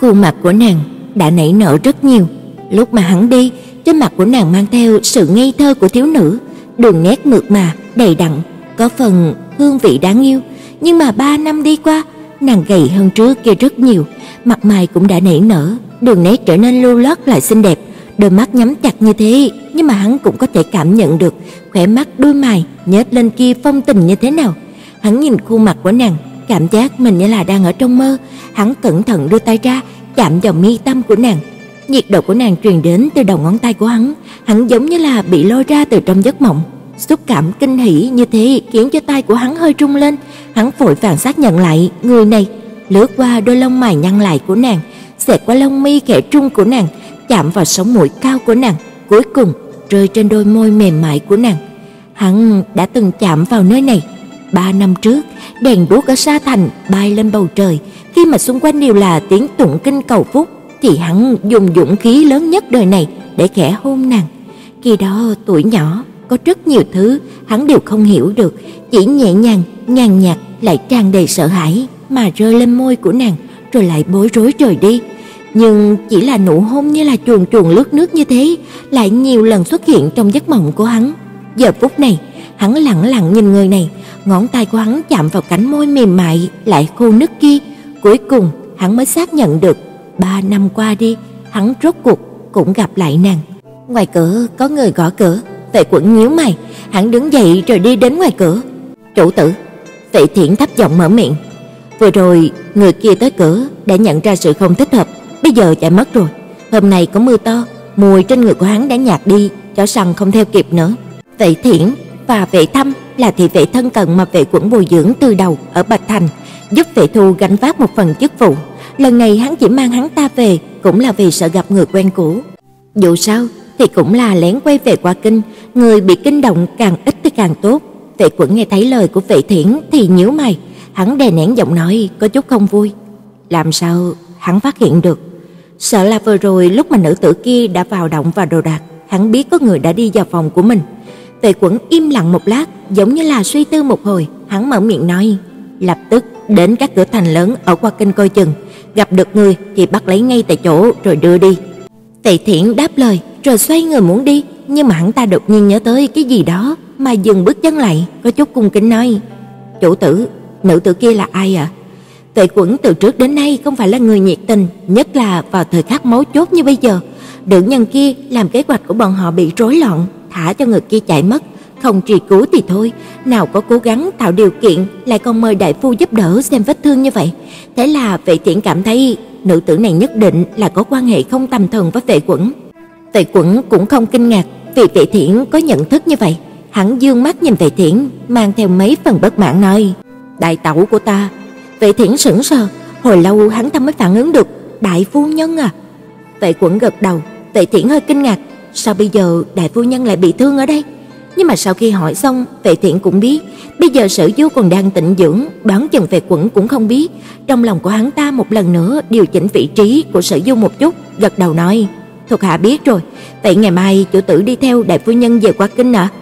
Khuôn mặt của nàng đã nảy nở rất nhiều, lúc mà hắn đi, trên mặt của nàng mang theo sự ngây thơ của thiếu nữ, đường nét mượt mà, đầy đặn, có phần hương vị đáng yêu, nhưng mà ba năm đi qua, nàng gầy hơn trước kia rất nhiều, mặt mày cũng đã nảy nở, đường nét trở nên lưu loát lại xinh đẹp, đôi mắt nhắm chặt như thế, nhưng mà hắn cũng có thể cảm nhận được khóe mắt đôi mày nhếch lên kia phong tình như thế nào. Hắn nhìn khuôn mặt của nàng, cảm giác mình như là đang ở trong mơ, hắn cẩn thận đưa tay ra, chạm vào mi tâm của nàng. Nhiệt độ của nàng truyền đến từ đầu ngón tay của hắn, hắn giống như là bị lôi ra từ trong giấc mộng. Xúc cảm kinh hỉ như thế khiến cho tay của hắn hơi rung lên, hắn vội vàng xác nhận lại người này, lướt qua đôi lông mày nhăn lại của nàng, xẹt qua lông mi khẽ trung của nàng, chạm vào sống mũi cao của nàng, cuối cùng rơi trên đôi môi mềm mại của nàng. Hắn đã từng chạm vào nơi này. Ba năm trước, đèn đuốc ở Sa Thành bay lên bầu trời, khi mà xung quanh đều là tiếng tụng kinh cầu phúc, thì hắn dùng dũng khí lớn nhất đời này để khẽ hôn nàng. Khi đó tuổi nhỏ, có rất nhiều thứ hắn đều không hiểu được, chỉ nhẹ nhàng, nhàn nhạt lại tràn đầy sợ hãi mà rơi lên môi của nàng, rồi lại bối rối rời đi. Nhưng chỉ là nụ hôn như là chuồn chuồn lướt nước như thế, lại nhiều lần xuất hiện trong giấc mộng của hắn. Giờ phút này, hắn lặng lặng nhìn người này, ngón tay của hắn chạm vào cánh môi mềm mại lại khô nứt kia, cuối cùng hắn mới xác nhận được, ba năm qua đi, hắn rốt cuộc cũng gặp lại nàng. Ngoài cửa có người gõ cửa, Vệ Quẩn nhíu mày, hắn đứng dậy rồi đi đến ngoài cửa. "Chủ tử." Vệ Thiển thấp giọng mở miệng. Vừa rồi, người kia tới cửa đã nhận ra sự không thích hợp, bây giờ chạy mất rồi. Hôm nay có mưa to, mùi trên người của hắn đã nhạt đi, chó săn không theo kịp nữa. Vệ Thiển và Vệ Thâm là thị vệ thân cận mà Vệ Quẩn bồi dưỡng từ đầu ở Bạch Thành, giúp Vệ Thu gánh vác một phần chức vụ. Lần này hắn chỉ mang hắn ta về cũng là vì sợ gặp người quen cũ. Dù sao thì cũng là lén quay về qua kinh, người bị kinh động càng ít thì càng tốt. Vệ Quẩn nghe thấy lời của Vệ Thiển thì nhíu mày, hắn đè nén giọng nói có chút không vui. Làm sao hắn phát hiện được? Sợ là vừa rồi lúc mà nữ tử kia đã vào động và đồ đạc, hắn biết có người đã đi vào phòng của mình. Tề Quẩn im lặng một lát, giống như là suy tư một hồi, hắn mở miệng nói, lập tức đến các cửa thành lớn ở qua kênh coi chừng, gặp được người thì bắt lấy ngay tại chỗ rồi đưa đi. Tề Thiển đáp lời, rồi xoay người muốn đi, nhưng mà hắn ta đột nhiên nhớ tới cái gì đó mà dừng bước chân lại, có chút cung kính nói: "Chủ tử, nữ tử kia là ai ạ?" À? Tề Quẩn từ trước đến nay không phải là người nhiệt tình, nhất là vào thời khắc mấu chốt như bây giờ. Nữ nhân kia làm kế hoạch của bọn họ bị rối loạn, thả cho người kia chạy mất, không truy cứu thì thôi, nào có cố gắng tạo điều kiện lại còn mời đại phu giúp đỡ xem vết thương như vậy. Thế là Vệ Tiễn cảm thấy nữ tử này nhất định là có quan hệ không tầm thường với Vệ Quẩn. Vệ Quẩn cũng không kinh ngạc vì Vệ Tiễn có nhận thức như vậy, hắn dương mắt nhìn Vệ Tiễn, mang theo mấy phần bất mãn nói: "Đại tẩu của ta." Vệ Tiễn sững sờ, hồi lâu hắn ta mới phản ứng được, "Đại phu nhân à?" Vệ Quẩn gật đầu, Vệ Tiễn hơi kinh ngạc, sao bây giờ đại phu nhân lại bị thương ở đây? Nhưng mà sau khi hỏi xong, Vệ thiện cũng biết, bây giờ Sở Du còn đang tĩnh dưỡng, đoán chừng Vệ Quẩn cũng không biết. Trong lòng của hắn ta một lần nữa điều chỉnh vị trí của Sở Du một chút, gật đầu nói: "Thuộc hạ biết rồi, vậy ngày mai chủ tử đi theo đại phu nhân về qua kinh ạ?" À?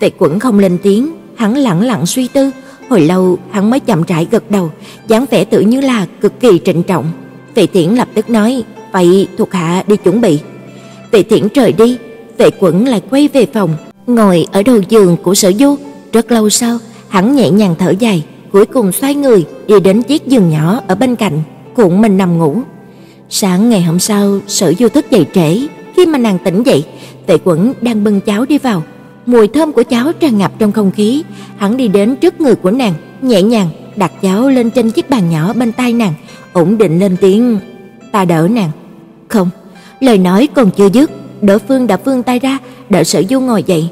Vệ Quẩn không lên tiếng, hắn lặng lặng suy tư, hồi lâu hắn mới chậm rãi gật đầu, dáng vẻ tự như là cực kỳ trịnh trọng. Vệ thiện lập tức nói: "Vậy thuộc hạ đi chuẩn bị." Vệ Thiển rời đi, Vệ Quẩn lại quay về phòng, ngồi ở đầu giường của Sở Du, rất lâu sau, hắn nhẹ nhàng thở dài, cuối cùng xoay người đi đến chiếc giường nhỏ ở bên cạnh, cuộn mình nằm ngủ. Sáng ngày hôm sau, Sở Du thức dậy trễ, khi mà nàng tỉnh dậy, Tệ Quẩn đang bưng cháo đi vào, mùi thơm của cháo tràn ngập trong không khí, hắn đi đến trước người của nàng, nhẹ nhàng đặt cháo lên trên chiếc bàn nhỏ bên tay nàng, ổn định lên tiếng, "Ta đỡ nàng." "Không." Lời nói còn chưa dứt, đối phương đã vươn tay ra, đỡ Sở Du ngồi dậy.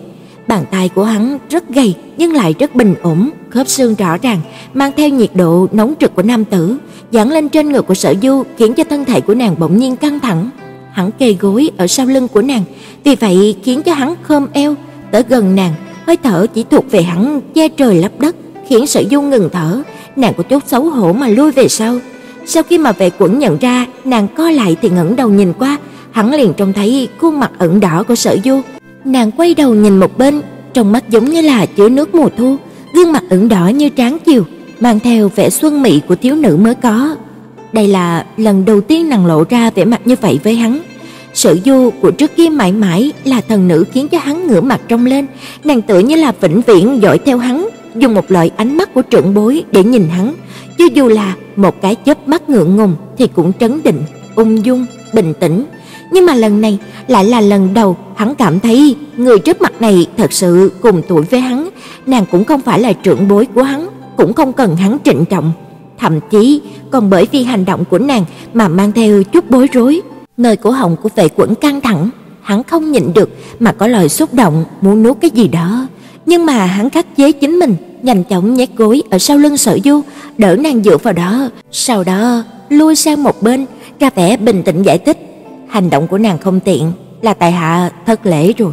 Bàn tay của hắn rất gầy nhưng lại rất bình ổn, khớp xương rõ ràng, mang theo nhiệt độ nóng trực của nam tử, giáng lên trên ngực của Sở Du, khiến cho thân thể của nàng bỗng nhiên căng thẳng. Hắn kề gối ở sau lưng của nàng, vì vậy khiến cho hắn khom eo tới gần nàng, hơi thở chỉ thuộc về hắn che trời lấp đất, khiến Sở Du ngừng thở, nàng có chút xấu hổ mà lui về sau. Sau khi mà vệ quẩn nhận ra, nàng co lại thì ngẩng đầu nhìn qua, hắn liền trông thấy khuôn mặt ửng đỏ của Sở Du. Nàng quay đầu nhìn một bên, trong mắt giống như là chứa nước mùa thu, gương mặt ửng đỏ như tráng chiều, mang theo vẻ xuân mỹ của thiếu nữ mới có. Đây là lần đầu tiên nàng lộ ra vẻ mặt như vậy với hắn. Sở Du của trước kia mãi mãi là thần nữ khiến cho hắn ngửa mặt trông lên, nàng tựa như là vĩnh viễn dõi theo hắn, dùng một loại ánh mắt của trưởng bối để nhìn hắn, cho dù là một cái chớp mắt ngượng ngùng thì cũng trấn định, ung dung, bình tĩnh, nhưng mà lần này lại là lần đầu hắn cảm thấy người trước mặt này thật sự cùng tuổi với hắn, nàng cũng không phải là trưởng bối của hắn, cũng không cần hắn trịnh trọng, thậm chí còn bởi vì hành động của nàng mà mang theo chút bối rối. Nơi cổ họng của vệ quẩn căng thẳng, hắn không nhịn được mà có lời xúc động muốn nuốt cái gì đó, nhưng mà hắn khắc chế chính mình, nhanh chóng nhét gối ở sau lưng Sở Du, đỡ nàng dựa vào đó, sau đó lui sang một bên, ra vẻ bình tĩnh giải thích hành động của nàng không tiện, là tại hạ thất lễ rồi.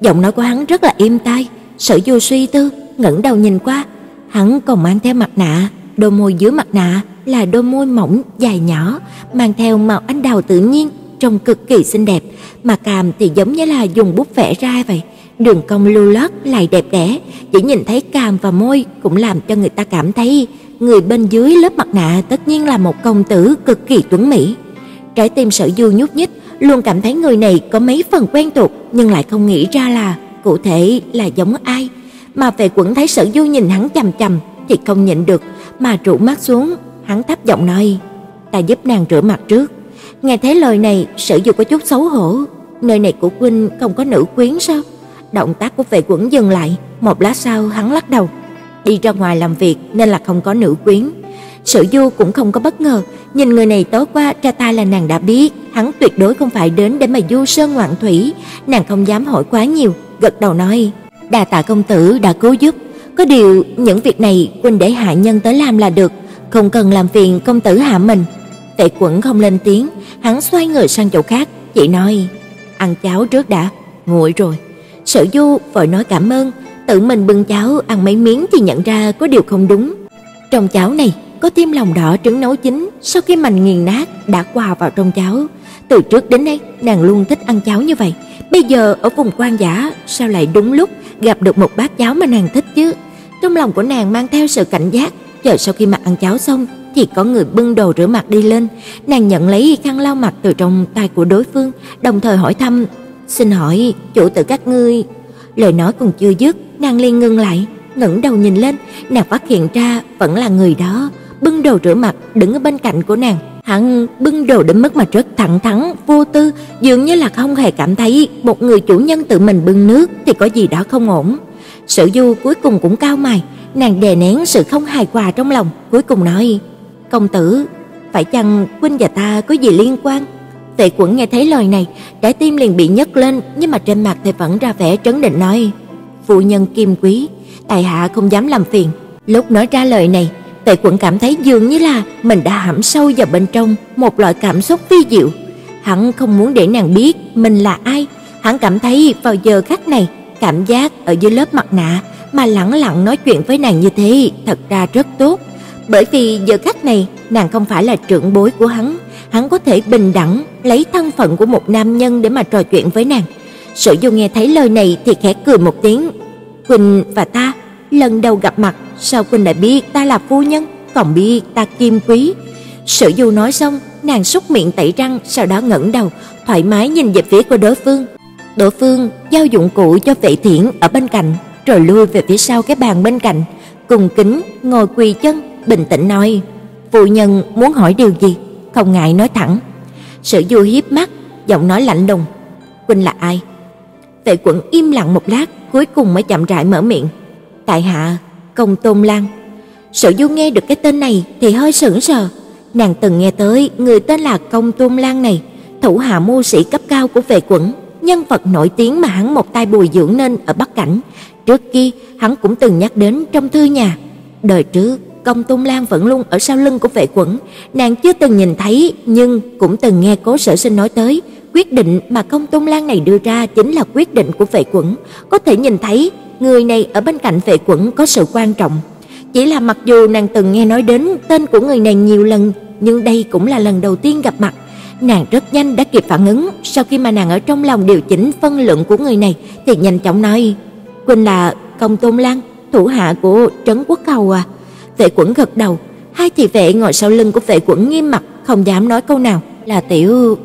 Giọng nói của hắn rất là êm tai, Sở Du suy tư, ngẩng đầu nhìn qua, hắn còn mang theo mặt nạ, đôi môi dưới mặt nạ là đôi môi mỏng dài nhỏ, mang theo màu anh đào tự nhiên, trông cực kỳ xinh đẹp, mà cằm thì giống như là dùng bút vẽ ra vậy, đường cong lưu loát lại đẹp đẽ, chỉ nhìn thấy cằm và môi cũng làm cho người ta cảm thấy người bên dưới lớp mặt nạ tất nhiên là một công tử cực kỳ tuấn mỹ. Trái tim Sở Du nhúc nhích, luôn cảm thấy người này có mấy phần quen thuộc, nhưng lại không nghĩ ra là cụ thể là giống ai. Mà về quẩn thấy Sở Du nhìn hắn chằm chằm thì không nhịn được mà trụ mắt xuống, hắn thấp giọng nói: "Ta giúp nàng rửa mặt trước." Nghe thấy lời này, Sở Du có chút xấu hổ, nơi này của huynh không có nữ quyến sao? Động tác của vệ quẩn dừng lại, một lát sau hắn lắc đầu. Đi ra ngoài làm việc nên là không có nữ quyến. Sở Du cũng không có bất ngờ, nhìn người này tối qua ra tay là nàng đã biết, hắn tuyệt đối không phải đến để mà du sơn ngoạn thủy, nàng không dám hỏi quá nhiều, gật đầu nói: "Đa tạ công tử đã cứu giúp, có điều những việc này huynh để hạ nhân tới làm là được, không cần làm phiền công tử hạ mình." Tệ Quẩn không lên tiếng, hắn xoay người sang chỗ khác, chỉ nói: "Ăn cháo trước đã, nguội rồi." Sở Du vội nói cảm ơn, tự mình bưng cháo ăn mấy miếng thì nhận ra có điều không đúng. Trong cháo này có tim lòng đỏ trứng nấu chín, sau khi mảnh nghiền nát đã hòa vào trong cháo. Từ trước đến nay, nàng luôn thích ăn cháo như vậy. Bây giờ ở vùng quan giả, sao lại đúng lúc gặp được một bát cháo mà nàng thích chứ? Trong lòng của nàng mang theo sự cảnh giác, chờ sau khi mà ăn cháo xong thì có người bưng đồ rửa mặt đi lên, nàng nhận lấy khăn lau mặt từ trong tay của đối phương, đồng thời hỏi thăm, "Xin hỏi chủ tử các ngươi?" Lời nói còn chưa dứt, nàng liền ngừng lại, ngẩng đầu nhìn lên, nàng phát hiện ra vẫn là người đó, bưng đồ rửa mặt đứng ở bên cạnh của nàng. Hắn bưng đồ đến mức mà rất thẳng thắn, vô tư, dường như là không hề cảm thấy một người chủ nhân tự mình bưng nước thì có gì đó không ổn. Sở Du cuối cùng cũng cao mày, nàng đè nén sự không hài hòa trong lòng, cuối cùng nói: "Công tử, phải chăng huynh và ta có gì liên quan?" tệ Quẩn nghe thấy lời này, trái tim liền bị nhấc lên, nhưng mà trên mặt thì vẫn ra vẻ trấn định nói: "Phụ nhân Kim Quý, tại hạ không dám làm phiền." Lúc nói ra lời này, Tệ Quẩn cảm thấy dường như là mình đã hãm sâu vào bên trong một loại cảm xúc phi diệu. Hắn không muốn để nàng biết mình là ai, hắn cảm thấy vào giờ khắc này, cảm giác ở dưới lớp mặt nạ mà lẳng lặng nói chuyện với nàng như thế thật ra rất tốt, bởi vì giờ khắc này nàng không phải là trưởng bối của hắn, hắn có thể bình đẳng lấy thân phận của một nam nhân để mà trò chuyện với nàng. Sở Du nghe thấy lời này thì khẽ cười một tiếng. Quỳnh và ta lần đầu gặp mặt, sao Quỳnh lại biết ta là phu nhân, còn biết ta kim quý? Sử Du nói xong, nàng súc miệng tẩy răng, sau đó ngẩng đầu, thoải mái nhìn về phía của đối phương. Đối phương giao dụng cụ cho Vệ Thiển ở bên cạnh, rồi lui về phía sau cái bàn bên cạnh, cùng kính ngồi quỳ chân, bình tĩnh nói: "Phu nhân muốn hỏi điều gì, không ngại nói thẳng." Sử Du hiếp mắt, giọng nói lạnh lùng: quỳnh là ai?" Vệ Quẩn im lặng một lát, cuối cùng mới chậm rãi mở miệng: "Tại hạ Công Tôn Lan." Sở Du nghe được cái tên này thì hơi sững sờ, nàng từng nghe tới người tên là Công Tôn Lan này, thủ hạ mưu sĩ cấp cao của Vệ Quẩn, nhân vật nổi tiếng mà hắn một tay bồi dưỡng nên ở Bắc Cảnh. Trước kia, hắn cũng từng nhắc đến trong thư nhà. Đời trước, Công Tôn Lan vẫn luôn ở sau lưng của Vệ Quẩn, nàng chưa từng nhìn thấy nhưng cũng từng nghe Cố Sở Sinh nói tới, quyết định mà Công Tôn Lan này đưa ra chính là quyết định của Vệ Quẩn, có thể nhìn thấy người này ở bên cạnh Vệ Quẩn có sự quan trọng. Chỉ là mặc dù nàng từng nghe nói đến tên của người này nhiều lần, nhưng đây cũng là lần đầu tiên gặp mặt. Nàng rất nhanh đã kịp phản ứng, sau khi mà nàng ở trong lòng điều chỉnh phân lượng của người này thì nhanh chóng nói: "Quỳnh là Công Tôn Lan, thủ hạ của Trấn Quốc Hầu à?" Vệ Quẩn gật đầu, hai thị vệ ngồi sau lưng của Vệ Quẩn nghiêm mặt, không dám nói câu nào, là tiểu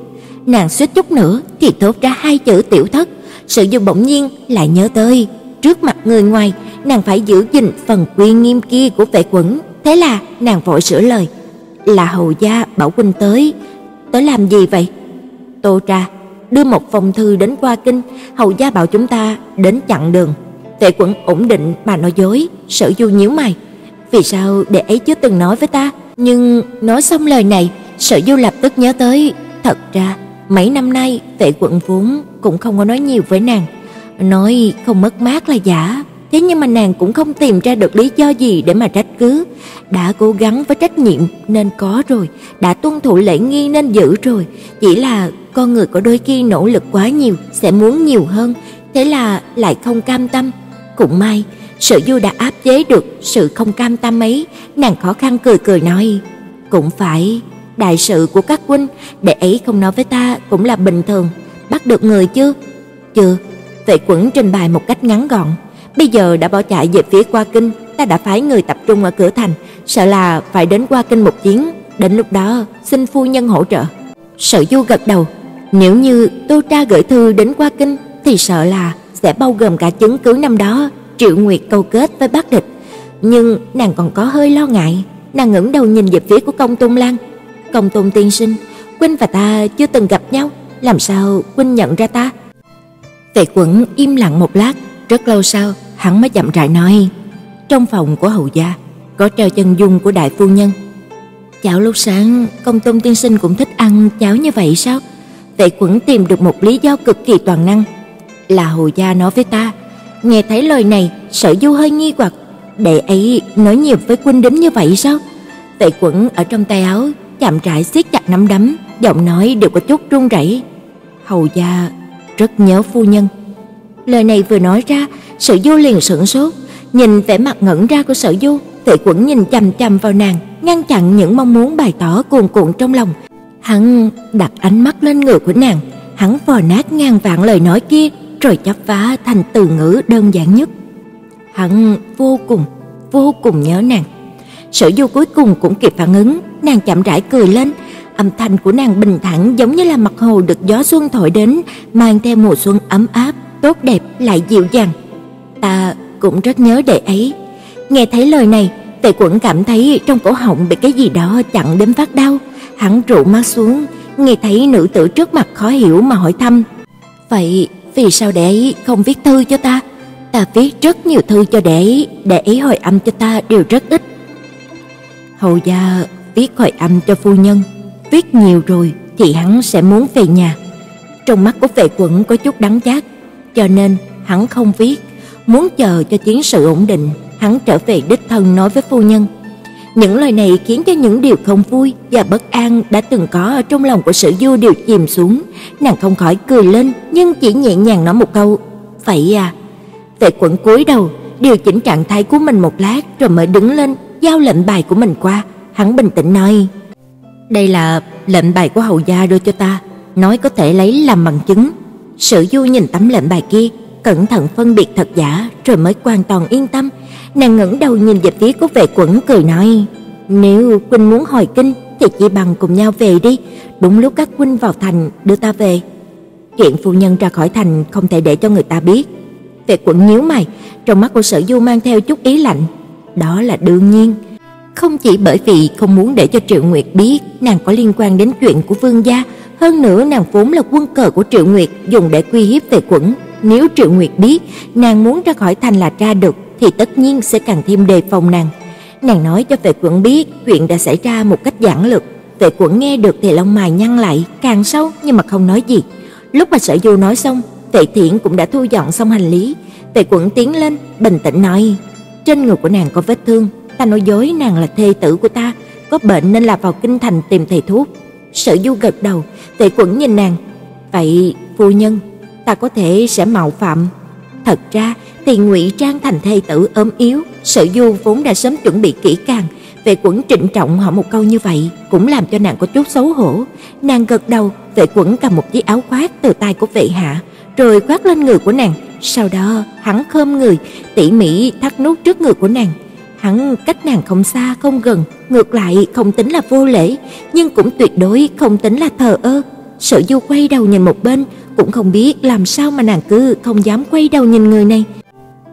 nàng suýt chút nữa thì thốt ra hai chữ tiểu thất, sự du bỗng nhiên lại nhớ tới, trước mặt người ngoài, nàng phải giữ gìn phần uy nghiêm kia của Vệ Quẩn, thế là nàng vội sửa lời, "Là hầu gia bảo huynh tới, tới làm gì vậy?" Tô Tra đưa một phong thư đến qua kinh, hầu gia bảo chúng ta đến chặn đường. Vệ Quẩn ổn định mà nói dối, Sở Du nhíu mày, vì sao đệ ấy chưa từng nói với ta? Nhưng nói xong lời này, Sở Du lập tức nhớ tới, thật ra mấy năm nay Vệ Quận vốn cũng không có nói nhiều với nàng, nói không mất mát là giả, thế nhưng mà nàng cũng không tìm ra được lý do gì để mà trách cứ, đã cố gắng với trách nhiệm nên có rồi, đã tuân thủ lễ nghi nên giữ rồi, chỉ là con người có đôi khi nỗ lực quá nhiều sẽ muốn nhiều hơn, thế là lại không cam tâm. Cũng may, Sở Du đã áp chế được sự không cam tâm ấy, nàng khó khăn cười cười nói, cũng phải, đại sự của các huynh, để ấy không nói với ta cũng là bình thường, bắt được người chưa? Chưa, Vệ Quẩn trình bày một cách ngắn gọn, bây giờ đã bỏ chạy về phía qua kinh, ta đã phái người tập trung ở cửa thành, sợ là phải đến qua kinh một chuyến, đến lúc đó xin phu nhân hỗ trợ. Sở Du gật đầu, nếu như Tô Tra gửi thư đến qua kinh thì sợ là sẽ bao gồm cả chứng cứ năm đó Triệu Nguyệt câu kết với Bắc địch, nhưng nàng còn có hơi lo ngại, nàng ngẩng đầu nhìn về phía của Công Tôn Lan. "Công Tôn tiên sinh, huynh và ta chưa từng gặp nhau, làm sao huynh nhận ra ta?" tề Quẩn im lặng một lát, rất lâu sau, hắn mới chậm rãi nói: "Trong phòng của hầu gia có treo chân dung của đại phu nhân. Cháo lúc sáng, Công Tôn tiên sinh cũng thích ăn cháo như vậy sao?" tề Quẩn tìm được một lý do cực kỳ toàn năng, là hầu gia nói với ta, Nghe thấy lời này, Sở Du hơi nghi hoặc, đệ ấy nói nhiều với huynh đến như vậy sao? Tệ Quẩn ở trong tay áo, chậm rãi siết chặt nắm đấm, giọng nói đều có chút run rẩy. Hầu gia rất nhớ phu nhân. Lời này vừa nói ra, Sở Du liền sững sốt, nhìn vẻ mặt ngẩn ra của Sở Du, Tệ Quẩn nhìn chằm chằm vào nàng, ngăn chặn những mong muốn bày tỏ cuồn cuộn trong lòng. Hắn đặt ánh mắt lên người của nàng, hắn vò nát ngàn vạn lời nói kia, rồi chắp vá thành từ ngữ đơn giản nhất. Hắn vô cùng, vô cùng nhớ nàng. Sở Du cuối cùng cũng kịp phản ứng, nàng chậm rãi cười lên, âm thanh của nàng bình thản giống như là mặt hồ được gió xuân thổi đến, mang theo mùa xuân ấm áp, tốt đẹp lại dịu dàng. Ta cũng rất nhớ đệ ấy. Nghe thấy lời này, Tề Quẩn cảm thấy trong cổ họng bị cái gì đó chặn đến phát đau, hắn trụ mắt xuống, nghe thấy nữ tử trước mặt khó hiểu mà hỏi thăm: "Vậy vì sao đệ ấy không viết thư cho ta? Ta viết rất nhiều thư cho đệ ấy, đệ ấy hồi âm cho ta đều rất ít." Hầu gia viết hồi âm cho phu nhân, viết nhiều rồi thì hắn sẽ muốn về nhà. Trong mắt của Vệ Quẩn có chút đắng chát, cho nên hắn không viết, muốn chờ cho chiến sự ổn định, hắn trở về đích thân nói với phu nhân. Những lời này khiến cho những điều không vui và bất an đã từng có ở trong lòng của Sử Du đều chìm xuống, nàng không khỏi cười lên, nhưng chỉ nhẹ nhàng nói một câu, "Vậy à?" Vệ Quẩn cúi đầu, điều chỉnh trạng thái của mình một lát rồi mới đứng lên, giao lệnh bài của mình qua, hắn bình tĩnh nói: "Đây là lệnh bài của hầu gia đưa cho ta, nói có thể lấy làm bằng chứng." Sử Du nhìn tấm lệnh bài kia, cẩn thận phân biệt thật giả rồi mới hoàn toàn yên tâm. Nàng ngẩng đầu nhìn về phía của vệ quẩn cười nói: "Nếu huynh muốn hồi kinh thì chỉ bằng cùng nhau về đi, đúng lúc các huynh vào thành đưa ta về." Chuyện phu nhân ra khỏi thành không thể để cho người ta biết. Vệ quẩn nhíu mày, trong mắt của Sở Du mang theo chút ý lạnh. Đó là đương nhiên. Không chỉ bởi vì không muốn để cho Triệu Nguyệt biết nàng có liên quan đến chuyện của vương gia, hơn nữa nàng vốn là quân cờ của Triệu Nguyệt dùng để uy hiếp Tề Quẩn, nếu Triệu Nguyệt biết nàng muốn ra khỏi thành là ra được thì tất nhiên sẽ càng thêm đề phòng nàng. Nàng nói cho Tề Quẩn biết chuyện đã xảy ra một cách giản lược, Tề Quẩn nghe được thì lông mày nhăn lại càng sâu nhưng mà không nói gì. Lúc mà Sở Du nói xong, Tề Thiển cũng đã thu dọn xong hành lý, Tề Quẩn tiến lên, bình tĩnh nói: "Trên người của nàng có vết thương, ta nói dối nàng là thê tử của ta, có bệnh nên là vào kinh thành tìm thầy thuốc." Sở Du gật đầu, Vệ Quẩn nhìn nàng, "Vậy phu nhân, ta có thể sẽ mạo phạm." Thật ra thì ngụy trang thành thê tử ốm yếu, Sở Du vốn đã sớm chuẩn bị kỹ càng, Vệ Quẩn trịnh trọng hỏi một câu như vậy cũng làm cho nàng có chút xấu hổ. Nàng gật đầu, Vệ Quẩn cầm một chiếc áo khoác từ tay của Vệ hạ, rồi khoác lên người của nàng, sau đó hắn khom người, tỉ mỉ thắt nút trước ngực của nàng. Hắn cách nàng không xa không gần, ngược lại không tính là vô lễ, nhưng cũng tuyệt đối không tính là thờ ơ. Sở Du quay đầu nhìn một bên, cũng không biết làm sao mà nàng cứ không dám quay đầu nhìn người này.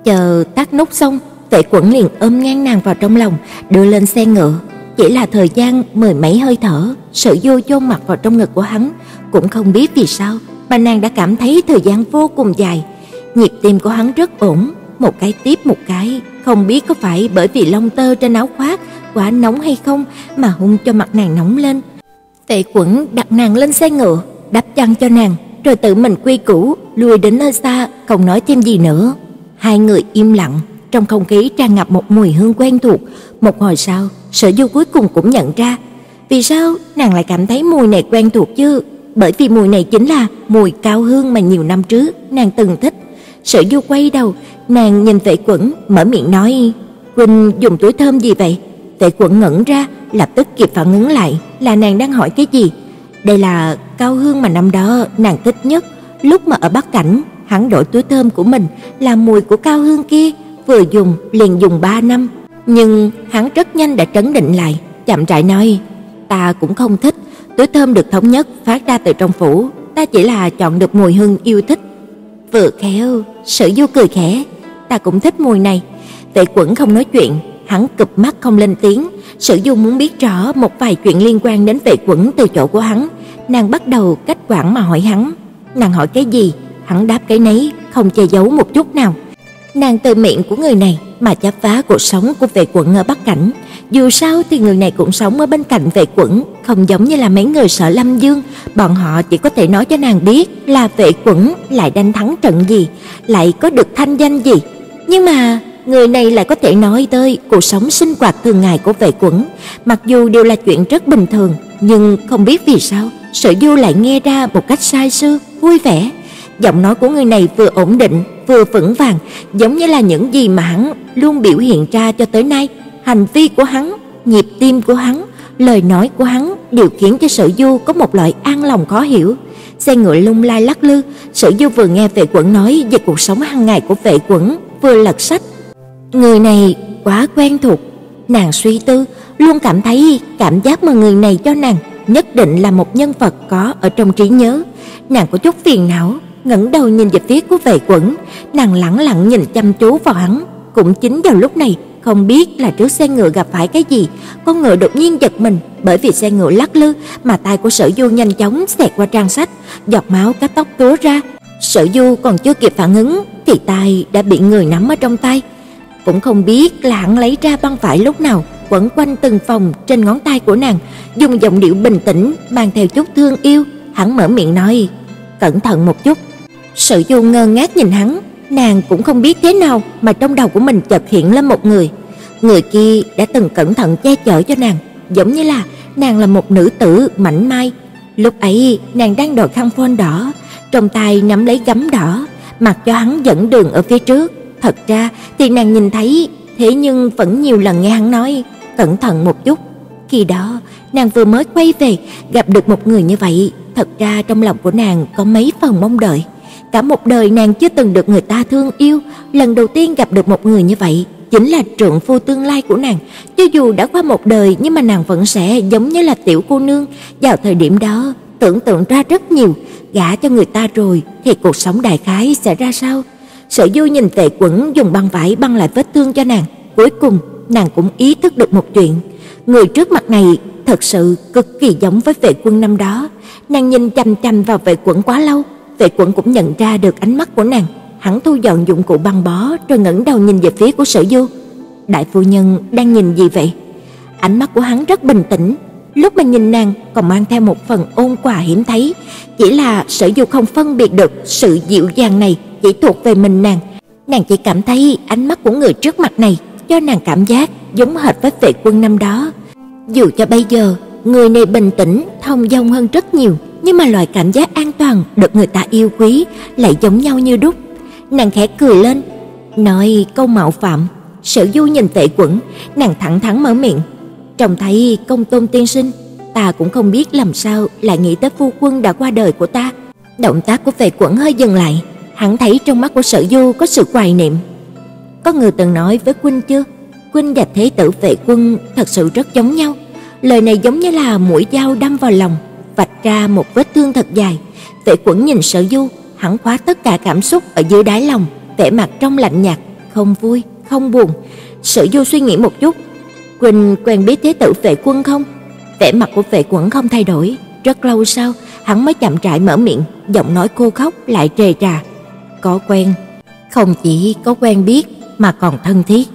Chờ tắt nút xong, Vệ Quẩn liền ôm ngang nàng vào trong lòng, đưa lên xe ngựa. Chỉ là thời gian mười mấy hơi thở, Sở Du chôn mặt vào trong ngực của hắn, cũng không biết vì sao mà nàng đã cảm thấy thời gian vô cùng dài. Nhịp tim của hắn rất ổn, một cái tiếp một cái, không biết có phải bởi vì lông tơ trên áo khoác quá nóng hay không mà hung cho mặt nàng nóng lên. Tệ Quẩn đặt nàng lên xe ngựa, đắp chăn cho nàng, rồi tự mình quy củ lùi đến nơi xa, không nói thêm gì nữa. Hai người im lặng, trong không khí tràn ngập một mùi hương quen thuộc. Một hồi sau, Sở Du cuối cùng cũng nhận ra, vì sao nàng lại cảm thấy mùi này quen thuộc chứ? Bởi vì mùi này chính là mùi cao hương mà nhiều năm trước nàng từng thích. Sở Du quay đầu, nàng nhìn Vệ Quẩn, mở miệng nói: "Huynh dùng túi thơm gì vậy?" Vệ Quẩn ngẩn ra, lập tức kịp phản ứng lại, là nàng đang hỏi cái gì. Đây là cao hương mà năm đó nàng thích nhất, lúc mà ở Bắc Cảnh, hắn đổi túi thơm của mình là mùi của cao hương kia, vừa dùng liền dùng 3 năm, nhưng hắn rất nhanh đã trấn định lại, chậm rãi nói: "Ta cũng không thích, túi thơm được thống nhất phát ra từ trong phủ, ta chỉ là chọn được mùi hương yêu thích." Vừa khéo, Sử Du cười khẽ, "Ta cũng thích mùi này." Tệ Quẩn không nói chuyện, hắn cụp mắt không lên tiếng, Sử Du muốn biết rõ một vài chuyện liên quan đến Vệ Quẩn từ chỗ của hắn, nàng bắt đầu cách quản mà hỏi hắn. Nàng hỏi cái gì, hắn đáp cái nấy, không che giấu một chút nào. Nàng từ miệng của người này mà chắp phá cuộc sống của Vệ Quẩn ở Bắc Cảnh, dù sao thì người này cũng sống ở bên cạnh Vệ Quẩn, không giống như là mấy người sợ Lâm Dương, bọn họ chỉ có thể nói cho nàng biết là Vệ Quẩn lại đánh thắng trận gì, lại có được thanh danh gì. Nhưng mà người này lại có thể nói tới cuộc sống sinh hoạt thường ngày của Vệ Quẩn, mặc dù đều là chuyện rất bình thường, nhưng không biết vì sao, Sở Du lại nghe ra một cách sai sư, vui vẻ. Giọng nói của người này vừa ổn định, vừa vững vàng, giống như là những gì mà hắn luôn biểu hiện ra cho tới nay, hành vi của hắn, nhịp tim của hắn, lời nói của hắn đều khiến cho Sở Du có một loại an lòng khó hiểu. Xe ngựa lung lai lắc lư, Sở Du vừa nghe Vệ Quẩn nói về cuộc sống hàng ngày của Vệ Quẩn, vừa lật sách. Người này quá quen thuộc, Nàng suy tư, luôn cảm thấy cảm giác mà người này cho nàng nhất định là một nhân vật có ở trong trí nhớ. Nàng có chút phiền não, ngẩng đầu nhìn về phía của vệ quẩn, nàng lẳng lặng nhìn chăm chú vào hắn. Cũng chính vào lúc này, không biết là trước xe ngựa gặp phải cái gì, con ngựa đột nhiên giật mình, bởi vì xe ngựa lắc lư mà tay của Sở Du nhanh chóng xẹt qua trang sách, giọt máu cắt tóc túa ra. Sở Du còn chưa kịp phản ứng thì tay đã bị người nắm ở trong tay. Cũng không biết là hắn lấy ra băng vải lúc nào, quấn quanh từng phòng trên ngón tay của nàng, dùng giọng điệu bình tĩnh mang theo chút thương yêu, hắn mở miệng nói: "Cẩn thận một chút." Sử Du ngơ ngác nhìn hắn, nàng cũng không biết thế nào mà trong đầu của mình chợt hiện lên một người. Người kia đã từng cẩn thận che chở cho nàng, giống như là nàng là một nữ tử mảnh mai. Lúc ấy, nàng đang đội khăn phone đỏ, trong tay nắm lấy gấm đỏ, mặc cho hắn dẫn đường ở phía trước. Thật ra thì nàng nhìn thấy, thế nhưng vẫn nhiều lần nghe hắn nói, cẩn thận một chút. Khi đó, nàng vừa mới quay về, gặp được một người như vậy, thật ra trong lòng của nàng có mấy phần mong đợi. Cả một đời nàng chưa từng được người ta thương yêu, lần đầu tiên gặp được một người như vậy, chính là trượng phu tương lai của nàng. Cho dù đã qua một đời nhưng mà nàng vẫn sẽ giống như là tiểu cô nương, vào thời điểm đó tưởng tượng ra rất nhiều, gả cho người ta rồi thì cuộc sống đại khái sẽ ra sao? Sở Du nhìn Tệ Quẩn dùng băng vải băng lại vết thương cho nàng, cuối cùng nàng cũng ý thức được một chuyện, người trước mặt này thật sự cực kỳ giống với vệ quân năm đó. Nàng nhìn chằm chằm vào vệ quẩn quá lâu, vệ quẩn cũng nhận ra được ánh mắt của nàng, hắn thu dọn dụng cụ băng bó rồi ngẩng đầu nhìn về phía của Sở Du. Đại phu nhân đang nhìn gì vậy? Ánh mắt của hắn rất bình tĩnh, lúc mà nhìn nàng còn mang theo một phần ôn hòa hiếm thấy, chỉ là Sở Du không phân biệt được sự dịu dàng này chỉ thuộc về mình nàng. Nàng chỉ cảm thấy ánh mắt của người trước mặt này cho nàng cảm giác giống hệt với vệ quân năm đó. Dù cho bây giờ người này bình tĩnh, thông dong hơn rất nhiều, nhưng mà loại cảm giác an toàn được người ta yêu quý lại giống nhau như đúc. Nàng khẽ cười lên, nói câu mạo phạm. Sở Du nhìn Tệ Quẩn, nàng thẳng thắn mở miệng, trông thấy công tôn tiên sinh, ta cũng không biết làm sao lại nghĩ tới phu quân đã qua đời của ta. Động tác của Vệ Quẩn hơi dừng lại, hắn thấy trong mắt của Sở Du có sự hoài niệm. Có người từng nói với Quynh chưa? Quynh và thế tử Vệ Quân thật sự rất giống nhau. Lời này giống như là mũi dao đâm vào lòng, vạch ra một vết thương thật dài. Vệ Quẩn nhìn Sở Du, hắn khóa tất cả cảm xúc ở dưới đáy lòng, vẻ mặt trong lạnh nhạt, không vui, không buồn. Sở Du suy nghĩ một chút, Quỳnh quen biết thế tử Vệ Quân không? Vẻ mặt của Vệ Quẩn không thay đổi, rất lâu sau, hắn mới chậm rãi mở miệng, giọng nói cô khóc lại trề trà. Có quen, không chỉ có quen biết mà còn thân thiết.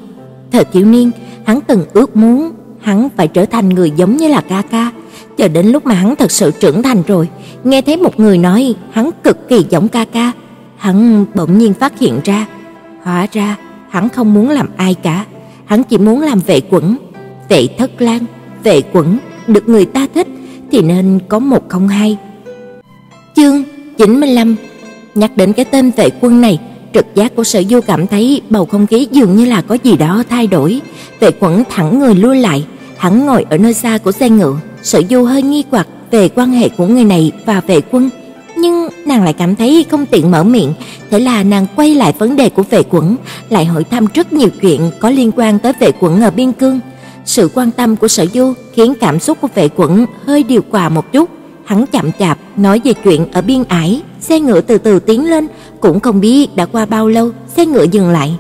Thời thiếu niên, hắn từng ước muốn hắn phải trở thành người giống như là ca ca, chờ đến lúc mà hắn thật sự trưởng thành rồi, nghe thấy một người nói hắn cực kỳ giống ca ca, hắn bỗng nhiên phát hiện ra, hóa ra hắn không muốn làm ai cả, hắn chỉ muốn làm vệ quẩn, vệ thất lang, vệ quẩn được người ta thích thì nên có một không hai. Chương 95 Nhắc đến cái tên vệ quân này, trực giác của Sở Du cảm thấy bầu không khí dường như là có gì đó thay đổi. Vệ Quẩn thẳng người lui lại, hắn ngồi ở nơi xa của xe ngựa, Sở Du hơi nghi hoặc về quan hệ của người này và Vệ Quân, nhưng nàng lại cảm thấy không tiện mở miệng, thế là nàng quay lại vấn đề của Vệ Quẩn, lại hỏi thăm rất nhiều chuyện có liên quan tới Vệ Quẩn ở biên cương. Sự quan tâm của Sở Du khiến cảm xúc của Vệ Quẩn hơi điều hòa một chút, hắn chậm chạp nói về chuyện ở biên ải, xe ngựa từ từ tiến lên, cũng không biết đã qua bao lâu, xe ngựa dừng lại.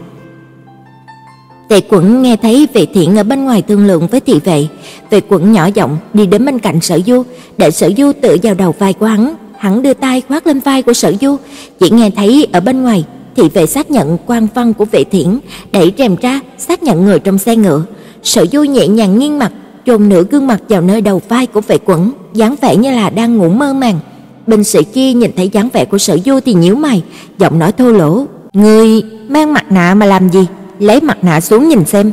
Tề Quẩn nghe thấy Vệ Thiện ở bên ngoài thương lượng với thị vệ, Vệ Quẩn nhỏ giọng đi đến bên cạnh Sở Du, để Sở Du tựa vào đầu vai của hắn, hắn đưa tay khoác lên vai của Sở Du, chỉ nghe thấy ở bên ngoài thị vệ xác nhận quan văn của Vệ Thiển, đẩy rèm ra xác nhận người trong xe ngựa. Sở Du nhẹ nhàng nghiêng mặt, chôn nửa gương mặt vào nơi đầu vai của Vệ Quẩn, dáng vẻ như là đang ngủ mơ màng. Bình sĩ kia nhìn thấy dáng vẻ của Sở Du thì nhíu mày, giọng nói thô lỗ, "Ngươi mang mặt nạ mà làm gì?" Lấy mặt nạ xuống nhìn xem.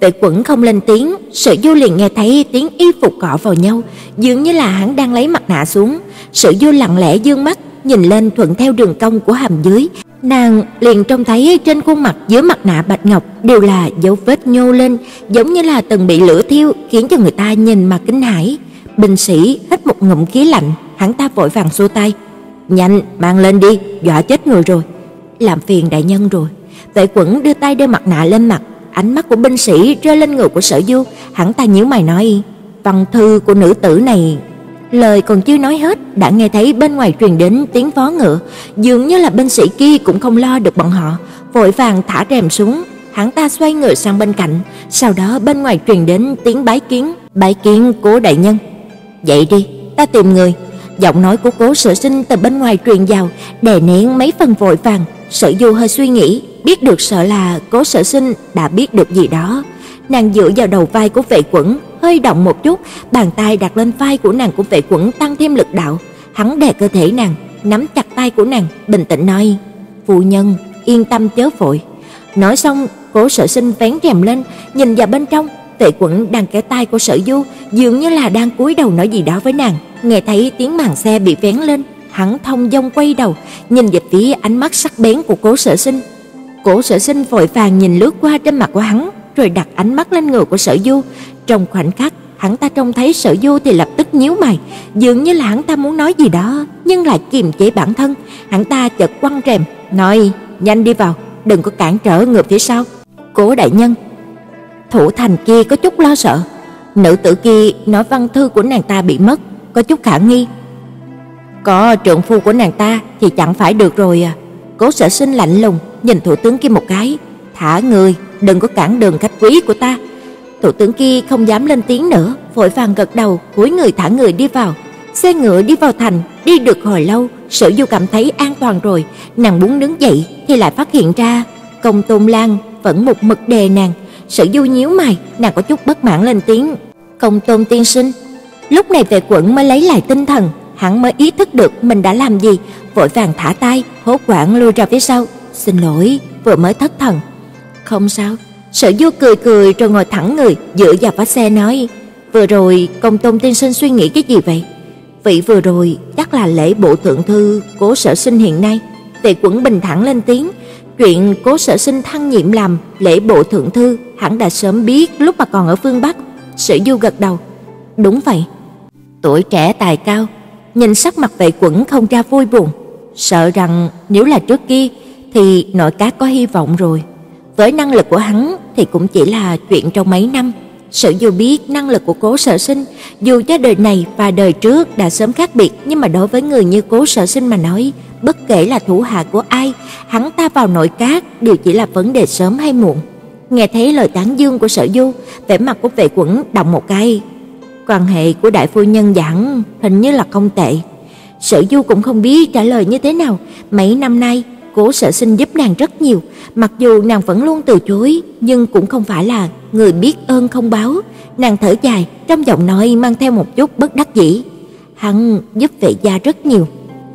tệ Quẩn không lên tiếng, Sở Du liền nghe thấy tiếng y phục cọ vào nhau, dường như là hắn đang lấy mặt nạ xuống. Sở Du lặng lẽ dương mắt, nhìn lên thuận theo đường cong của hàm dưới, nàng liền trông thấy trên khuôn mặt dưới mặt nạ bạch ngọc đều là dấu vết nhô lên, giống như là từng bị lửa thiêu, khiến cho người ta nhìn mà kinh hãi. bình sĩ hít một ngụm khí lạnh, hắn ta vội vàng xua tay, "Nhanh, mang lên đi, dọa chết người rồi." Làm phiền đại nhân rồi. Vệ Quẩn đưa tay đeo mặt nạ lên mặt, ánh mắt của binh sĩ rơi lên người của Sở Du, hắn ta nhíu mày nói: "Văn thư của nữ tử này." Lời còn chưa nói hết, đã nghe thấy bên ngoài truyền đến tiếng vó ngựa, dường như là binh sĩ kia cũng không lo được bọn họ, vội vàng thả rèm xuống, hắn ta xoay người sang bên cạnh, sau đó bên ngoài truyền đến tiếng bái kiến, "Bái kiến Cố đại nhân." "Dậy đi, ta tìm người." Giọng nói của Cố Sở Sinh từ bên ngoài truyền vào, đè nén mấy phần vội vàng, Sở Du hơi suy nghĩ, biết được sợ là Cố Sở Sinh đã biết được gì đó. Nàng dựa vào đầu vai của Vệ Quẩn, hơi động một chút, bàn tay đặt lên vai của nàng của Vệ Quẩn tăng thêm lực đạo. Hắn đè cơ thể nàng, nắm chặt tay của nàng, bình tĩnh nói: "Phu nhân, yên tâm chớ vội." Nói xong, Cố Sở Sinh vén rèm lên, nhìn vào bên trong, Vệ Quẩn đang kéo tay của Sở Du, dường như là đang cúi đầu nói gì đó với nàng. Nghe thấy tiếng màn xe bị vén lên, hắn thông dong quay đầu, nhìn về phía ánh mắt sắc bén của Cố Sở Sinh. Cổ Sở Sinh vội vàng nhìn lướt qua trên mặt của hắn, rồi đặt ánh mắt lên người của Sở Du. Trong khoảnh khắc, hắn ta trông thấy Sở Du thì lập tức nhíu mày, dường như là hắn ta muốn nói gì đó, nhưng lại kiềm chế bản thân. Hắn ta chợt quăng rèm, nói: "Nhanh đi vào, đừng có cản trở người phía sau." Cố đại nhân. Thủ thành kia có chút lo sợ, nữ tử kia nói văn thư của nàng ta bị mất, có chút khả nghi. Có trượng phu của nàng ta thì chẳng phải được rồi à. Cố Sở Sinh lạnh lùng nhìn thủ tướng kia một cái, "Thả người, đừng có cản đường khách quý của ta." Thủ tướng kia không dám lên tiếng nữa, vội vàng gật đầu, cúi người thả người đi vào. Xe ngựa đi vào thành, đi được hồi lâu, Sở Du cảm thấy an toàn rồi, nàng muốn đứng dậy thì lại phát hiện ra Công Tôn Lan vẫn một mực đề nàng. Sở Du nhíu mày, nàng có chút bất mãn lên tiếng, "Công Tôn tiên sinh." Lúc này về Quẩn mới lấy lại tinh thần, hắn mới ý thức được mình đã làm gì, vội vàng thả tay, hốt hoảng lui ra phía sau. "Xin lỗi, vừa mới thất thần." "Không sao." Sở Du cười cười rồi ngồi thẳng người, dựa vào vách xe nói: "Vừa rồi Công Tôn tiên sinh suy nghĩ cái gì vậy?" "Vị vừa rồi chắc là lễ bộ thượng thư Cố Sở Sinh hiện nay." Tề Quẩn bình thản lên tiếng, chuyện Cố Sở Sinh thăng nhiệm làm lễ bộ thượng thư, hẳn đã sớm biết lúc mà còn ở phương Bắc. Sở Du gật đầu, "Đúng vậy." Tuổi trẻ tài cao, nhìn sắc mặt Vệ Quẩn không ra vui buồn, sợ rằng nếu là trước kia thì nội các có hy vọng rồi. Với năng lực của hắn thì cũng chỉ là chuyện trong mấy năm. Sở Du biết năng lực của Cố Sở Sinh, dù cho đời này và đời trước đã sớm khác biệt, nhưng mà đối với người như Cố Sở Sinh mà nói, bất kể là thủ hạ của ai, hắn ta vào nội các đều chỉ là vấn đề sớm hay muộn. Nghe thấy lời tán dương của Sở Du, vẻ mặt của Vệ Quẩn động một cái. Quan hệ của đại phu nhân giảng hình như là không tệ. Sở Du cũng không biết trả lời như thế nào, mấy năm nay Cố Sở Sinh giúp nàng rất nhiều, mặc dù nàng vẫn luôn từ chối, nhưng cũng không phải là người biết ơn không báo. Nàng thở dài, trong giọng nói mang theo một chút bất đắc dĩ. Hắn giúp vệ gia rất nhiều.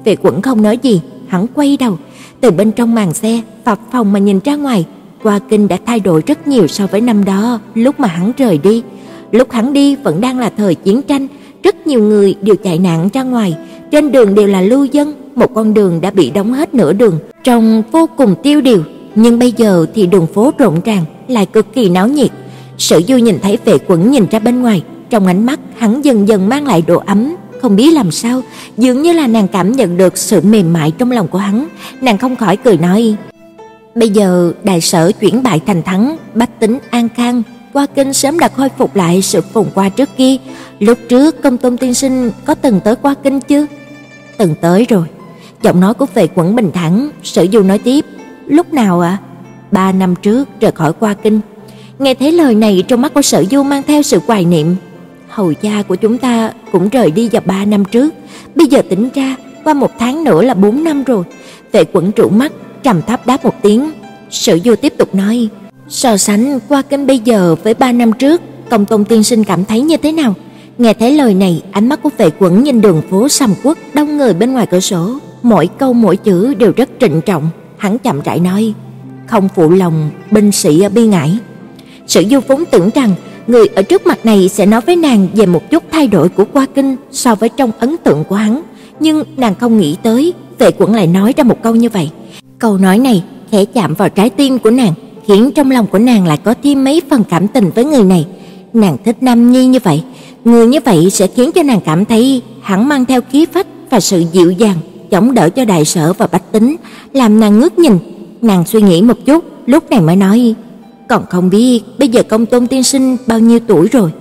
Vệ Quẩn không nói gì, hắn quay đầu, từ bên trong màn xe, phập phòng mà nhìn ra ngoài, qua kinh đã thay đổi rất nhiều so với năm đó, lúc mà hắn rời đi. Lúc hắn đi vẫn đang là thời chiến tranh, rất nhiều người đều chạy nạn ra ngoài, trên đường đều là lưu dân, một con đường đã bị đóng hết nửa đường, trông vô cùng tiêu điều, nhưng bây giờ thì đường phố rộn ràng, lại cực kỳ náo nhiệt. Sở Du nhìn thấy Vệ Quẩn nhìn ra bên ngoài, trong ánh mắt hắn dần dần mang lại độ ấm, không biết làm sao, dường như là nàng cảm nhận được sự mềm mại trong lòng của hắn, nàng không khỏi cười nói: "Bây giờ đại sở chuyển bại thành thắng, bách tính an khang, qua kinh sớm đã khôi phục lại sự phồn hoa trước kia, lúc trước Công Tôn tiên sinh có từng tới qua kinh chứ? "Từng tới rồi." Giọng nói của Vệ Quẩn bình thản, Sử Du nói tiếp, "Lúc nào ạ?" À? "Ba năm trước rời khỏi qua kinh." Nghe thấy lời này trong mắt của Sở Du mang theo sự hoài niệm. Hầu gia của chúng ta cũng rời đi vào ba năm trước, bây giờ tính ra qua một tháng nữa là bốn năm rồi. Vệ Quẩn trụ mắt, trầm thấp đáp một tiếng. Sở Du tiếp tục nói, so sánh qua kinh bây giờ với ba năm trước, Công Tôn tiên sinh cảm thấy như thế nào? Nghe thấy lời này, ánh mắt của Vệ Quẩn nhìn đường phố sầm uất đông người bên ngoài cửa sổ, mỗi câu mỗi chữ đều rất trịnh trọng, hắn chậm rãi nói: "Không phụ lòng binh sĩ ở bi ngải." Sử Du vốn tưởng rằng người ở trước mặt này sẽ nói với nàng về một chút thay đổi của Qua Kinh so với trong ấn tượng của hắn, nhưng nàng không nghĩ tới, Vệ Quẩn lại nói ra một câu như vậy. Câu nói này khẽ chạm vào trái tim của nàng, khiến trong lòng của nàng lại có thêm mấy phần cảm tình với người này. Nàng thích Nam Nhi như vậy, người như vậy sẽ khiến cho nàng cảm thấy hắn mang theo khí phách và sự dịu dàng, chống đỡ cho đại sở và bách tính, làm nàng ngước nhìn. Nàng suy nghĩ một chút, lúc này mới nói: còn không biết bây giờ công tôn tiên sinh bao nhiêu tuổi rồi.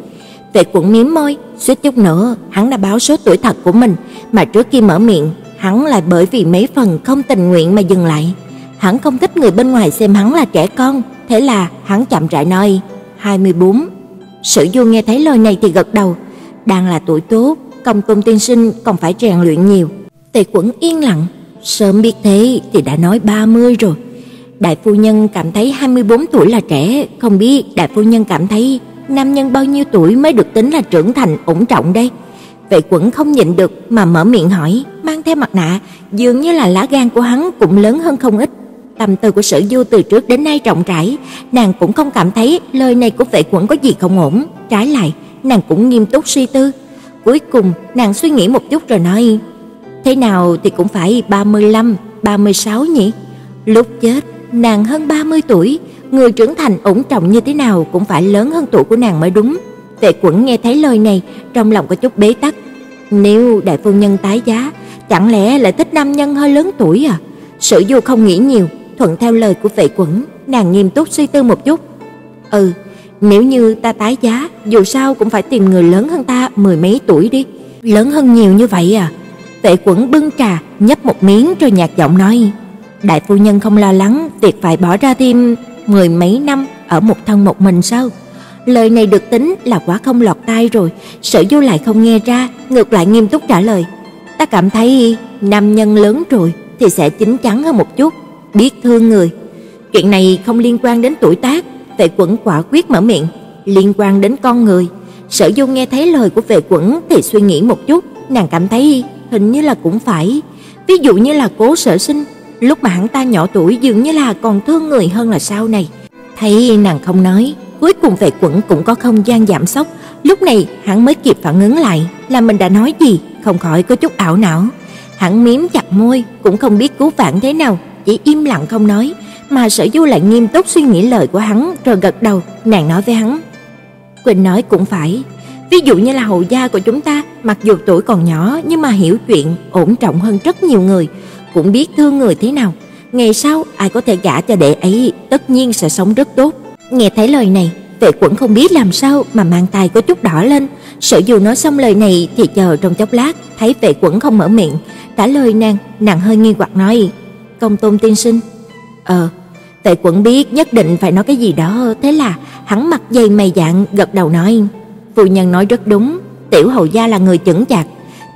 Vệ quận miếm môi, suýt chút nữa hắn đã báo số tuổi thật của mình, mà trước khi mở miệng, hắn lại bởi vì mấy phần không tình nguyện mà dừng lại. Hắn không thích người bên ngoài xem hắn là trẻ con, thế là hắn chậm rãi nói, 24. Sử Du nghe thấy lời này thì gật đầu, đang là tuổi tốt, công tôn tiên sinh còn phải rèn luyện nhiều. Tề Quẩn yên lặng, sớm biết thế thì đã nói 30 rồi. Đại phu nhân cảm thấy 24 tuổi là trẻ, không biết đại phu nhân cảm thấy nam nhân bao nhiêu tuổi mới được tính là trưởng thành ổn trọng đây? Vệ Quẩn không nhịn được mà mở miệng hỏi, mang theo mặt nạ, dường như là lá gan của hắn cũng lớn hơn không ít. Tâm tư của Sử Du từ trước đến nay rộng rãi, nàng cũng không cảm thấy lời này của Vệ Quẩn có gì không ổn, trái lại, nàng cũng nghiêm túc suy tư. Cuối cùng, nàng suy nghĩ một chút rồi nói, thế nào thì cũng phải 35, 36 nhỉ? Lúc chết, nàng hơn 30 tuổi, người trưởng thành ổn trọng như thế nào cũng phải lớn hơn tuổi của nàng mới đúng. Vệ Quẩn nghe thấy lời này, trong lòng có chút bế tắc. Nếu đại phu nhân tái giá, chẳng lẽ lại thích nam nhân hơi lớn tuổi à? Sử Du không nghĩ nhiều, thuận theo lời của Vệ Quẩn, nàng nghiêm túc suy tư một chút. Ừ, nếu như ta tái giá, dù sao cũng phải tìm người lớn hơn ta mười mấy tuổi đi. Lớn hơn nhiều như vậy à? Vệ Quẩn bưng trà, nhấp một miếng rồi nhạt giọng nói: "Đại phu nhân không lo lắng việc phải bỏ ra thêm mười mấy năm ở một thân một mình sao?" Lời này được tính là quá không lọt tai rồi, Sở Du lại không nghe ra, ngược lại nghiêm túc trả lời: "Ta cảm thấy nam nhân lớn rồi thì sẽ chín chắn hơn một chút, biết thương người. Chuyện này không liên quan đến tuổi tác." Vệ Quẩn quả quyết mở miệng, "Liên quan đến con người." Sở Du nghe thấy lời của Vệ Quẩn thì suy nghĩ một chút, nàng cảm thấy hình như là cũng phải. Ví dụ như là Cố Sở Sinh, lúc mà hắn ta nhỏ tuổi dường như là còn thương người hơn là sau này. Thấy nàng không nói, cuối cùng Vệ Quẩn cũng có không gian giảm sốc, lúc này hắn mới kịp phản ứng lại, là mình đã nói gì, không khỏi có chút ảo não. Hắn miếm chặt môi, cũng không biết cứu vãn thế nào, chỉ im lặng không nói, mà Sở Du lại nghiêm túc suy nghĩ lời của hắn rồi gật đầu, nàng nói với hắn: "Quỳnh nói cũng phải, Ví dụ như là hậu gia của chúng ta, mặc dù tuổi còn nhỏ nhưng mà hiểu chuyện, ổn trọng hơn rất nhiều người, cũng biết thương người thế nào. Ngày sau ai có thể gả cho đệ ấy, tất nhiên sẽ sống rất tốt. Nghe thấy lời này, Vệ Quẩn không biết làm sao mà mang tai có chút đỏ lên. Sở du nói xong lời này thì chờ trong chốc lát, thấy Vệ Quẩn không mở miệng, trả lời nàng, nàng hơi nghi hoặc nói: "Công Tôn tiên sinh." "Ờ." Vệ Quẩn biết nhất định phải nói cái gì đó, thế là hắn mặt dày mày dạn gật đầu nói: Phu nhân nói rất đúng, tiểu hầu gia là người chững chạc.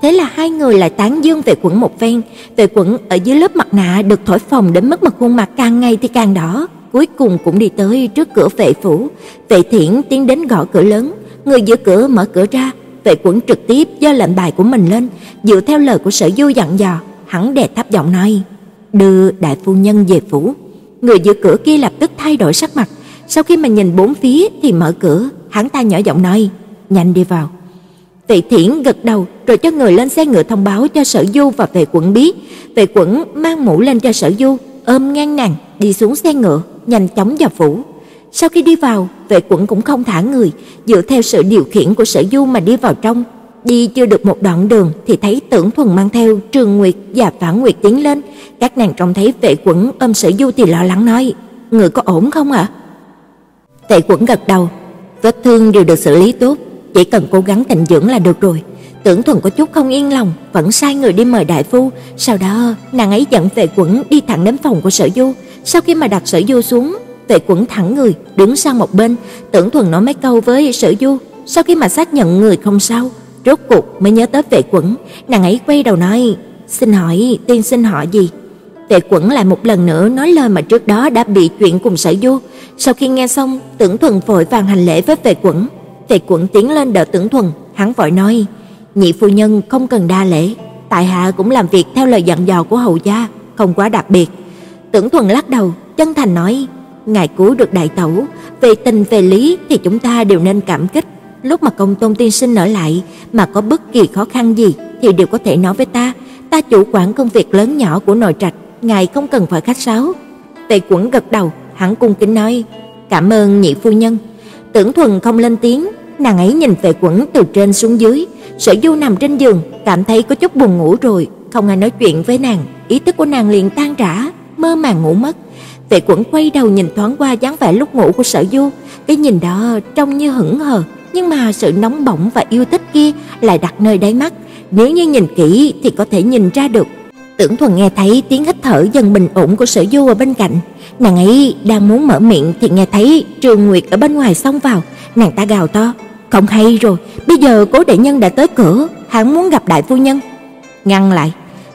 Thế là hai người lại tán dương về quẩn một phen, Tệ quẩn ở dưới lớp mặt nạ được thổi phồng đến mức mặt khuôn mặt càng ngày thì càng đỏ, cuối cùng cũng đi tới trước cửa vệ phủ. Vệ Thiển tiến đến gõ cửa lớn, người giữ cửa mở cửa ra, vệ quẩn trực tiếp giơ lệnh bài của mình lên, dựa theo lời của Sở Du dặn dò, hắn đè thấp giọng nói: "Đưa đại phu nhân về phủ." Người giữ cửa kia lập tức thay đổi sắc mặt, sau khi mà nhìn bốn phía thì mở cửa, hắn ta nhỏ giọng nói: nhanh đi vào. Vệ Thiển gật đầu rồi cho người lên xe ngựa thông báo cho Sở Du và Vệ quận biết. Vệ quận mang mũ lên cho Sở Du, ôm ngang nàng đi xuống xe ngựa, nhanh chóng vào phủ. Sau khi đi vào, Vệ quận cũng không thả người, dựa theo sự điều khiển của Sở Du mà đi vào trong. Đi chưa được một đoạn đường thì thấy Tưởng Thuần mang theo Trường Nguyệt và Phản Nguyệt tiến lên. Các nàng trông thấy Vệ Quẩn ôm Sở Du thì lo lắng nói: "Người có ổn không ạ?" À? Vệ Quẩn gật đầu, vết thương đều được xử lý tốt, chỉ cần cố gắng tịnh dưỡng là được rồi. Tưởng Thuần có chút không yên lòng, vẫn sai người đi mời đại phu, sau đó nàng ấy dẫn Vệ Quẩn đi thẳng đến phòng của Sở Du, sau khi mà đặt Sở Du xuống, Vệ Quẩn thẳng người đứng sang một bên, Tưởng Thuần nói mấy câu với Sở Du, sau khi mà xác nhận người không sao, rốt cuộc mới nhớ tới Vệ Quẩn, nàng ấy quay đầu nói: "Xin hỏi tiên sinh họ gì?" Vệ Quẩn lại một lần nữa nói lời mà trước đó đã bị chuyện cùng Sở Du. Sau khi nghe xong, Tưởng Thuần vội vàng hành lễ với Vệ Quẩn, Tề quẩn tiến lên đỡ Tưởng Thuần, hắn vội nói: "Nhị phu nhân không cần đa lễ, tại hạ cũng làm việc theo lời dặn dò của hầu gia, không quá đặc biệt." Tưởng Thuần lắc đầu, chân thành nói: "Ngài cứu được đại tẩu, về tình về lý thì chúng ta đều nên cảm kích. Lúc mà công tôn tiên sinh ở lại mà có bất kỳ khó khăn gì thì đều có thể nói với ta, ta chủ quản công việc lớn nhỏ của nội trạch, ngài không cần phải khách sáo." Tề Quẩn gật đầu, hắn cung kính nói: "Cảm ơn nhị phu nhân." Tưởng Thuần không lên tiếng, nàng ấy nhìn Tề quẩn từ trên xuống dưới, Sở Du nằm trên giường, cảm thấy có chút buồn ngủ rồi, không ai nói chuyện với nàng, ý thức của nàng liền tan rã, mơ màng ngủ mất. Tề Quẩn quay đầu nhìn thoáng qua dáng vẻ lúc ngủ của Sở Du, cái nhìn đó trông như hững hờ, nhưng mà sự nóng bỏng và yêu thích kia lại đặt nơi đáy mắt, nếu như nhìn kỹ thì có thể nhìn ra được. Tưởng Thuần nghe thấy tiếng hít thở dần bình ổn của Sở Du ở bên cạnh, nàng ấy đang muốn mở miệng thì nghe thấy Trường Nguyệt ở bên ngoài xông vào, nàng ta gào to, "Không hay rồi, bây giờ Cố đại nhân đã tới cửa, hắn muốn gặp đại phu nhân." Ngăn lại,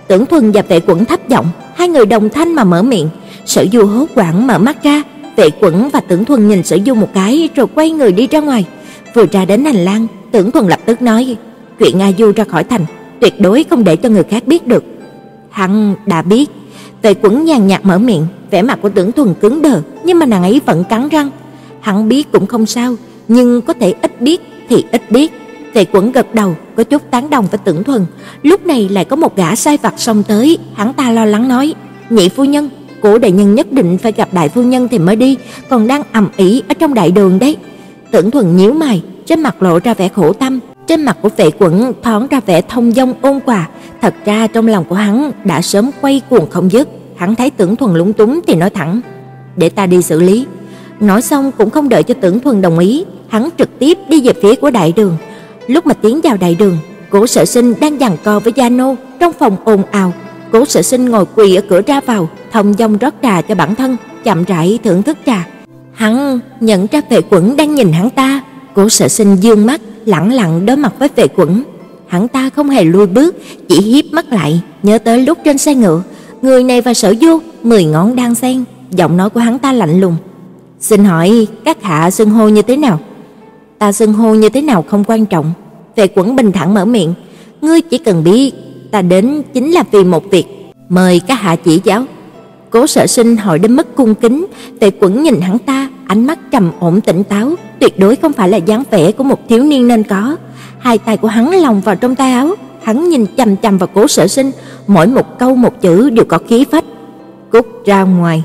Tưởng Thuần và Vệ Quẩn thấp giọng, hai người đồng thanh mà mở miệng. Sở Du hốt hoảng mở mắt ra, Vệ Quẩn và Tưởng Thuần nhìn Sở Du một cái rồi quay người đi ra ngoài. Vừa ra đến hành lang, Tưởng Thuần lập tức nói: "Chuyện A Du ra khỏi thành, tuyệt đối không để cho người khác biết được." Hắn đã biết. Tề Quẩn nhàn nhạt mở miệng, vẻ mặt của Tưởng Thuần cứng đờ, nhưng mà nàng ấy vẫn cắn răng. Hắn biết cũng không sao, nhưng có thể ít biết thì ít biết. Tề Quẩn gật đầu, có chút tán đồng với Tưởng Thuần. Lúc này lại có một gã sai vặt xông tới, hắn ta lo lắng nói: "Nhị phu nhân, cổ đại nhân nhất định phải gặp đại phu nhân thì mới đi, còn đang ầm ĩ ở trong đại đường đấy." Tưởng Thuần nhíu mày, trên mặt lộ ra vẻ khổ tâm, trên mặt của Vệ Quẩn thoáng ra vẻ thông dong ôn hòa, thật ra trong lòng của hắn đã sớm quay cuồng không dứt. Hắn thấy Tưởng Thuần lúng túng thì nói thẳng: "Để ta đi xử lý." Nói xong cũng không đợi cho Tưởng Thuần đồng ý, hắn trực tiếp đi về phía của đại đường. Lúc mà tiến vào đại đường, Cố Sở Sinh đang giằng co với Gia Nô, trong phòng ồn ào. Cố Sở Sinh ngồi quỳ ở cửa ra vào, thông dong rót trà cho bản thân, chậm rãi thưởng thức trà. Hắn nhận ra Vệ Quẩn đang nhìn hắn ta, Cố Sở Sinh dương mắt, lẳng lặng đối mặt với Vệ Quẩn. Hắn ta không hề lùi bước, chỉ hiếp mắt lại, nhớ tới lúc trên xe ngựa, người này và Sở Du, mười ngón đang xen, giọng nói của hắn ta lạnh lùng. "Xin hỏi các hạ xưng hô như thế nào?" "Ta xưng hô như thế nào không quan trọng." Vệ Quẩn bình thản mở miệng, "Ngươi chỉ cần biết, ta đến chính là vì một việc, mời các hạ chỉ giáo." Cố Sở Sinh hỏi đến mức cung kính, Vệ Quẩn nhìn hắn ta, ánh mắt trầm ổn tỉnh táo, tuyệt đối không phải là dáng vẻ của một thiếu niên nên có. Hai tay của hắn lồng vào trong tay áo, hắn nhìn chằm chằm vào Cố Sở Sinh, mỗi một câu một chữ đều có khí phách. "Cút ra ngoài."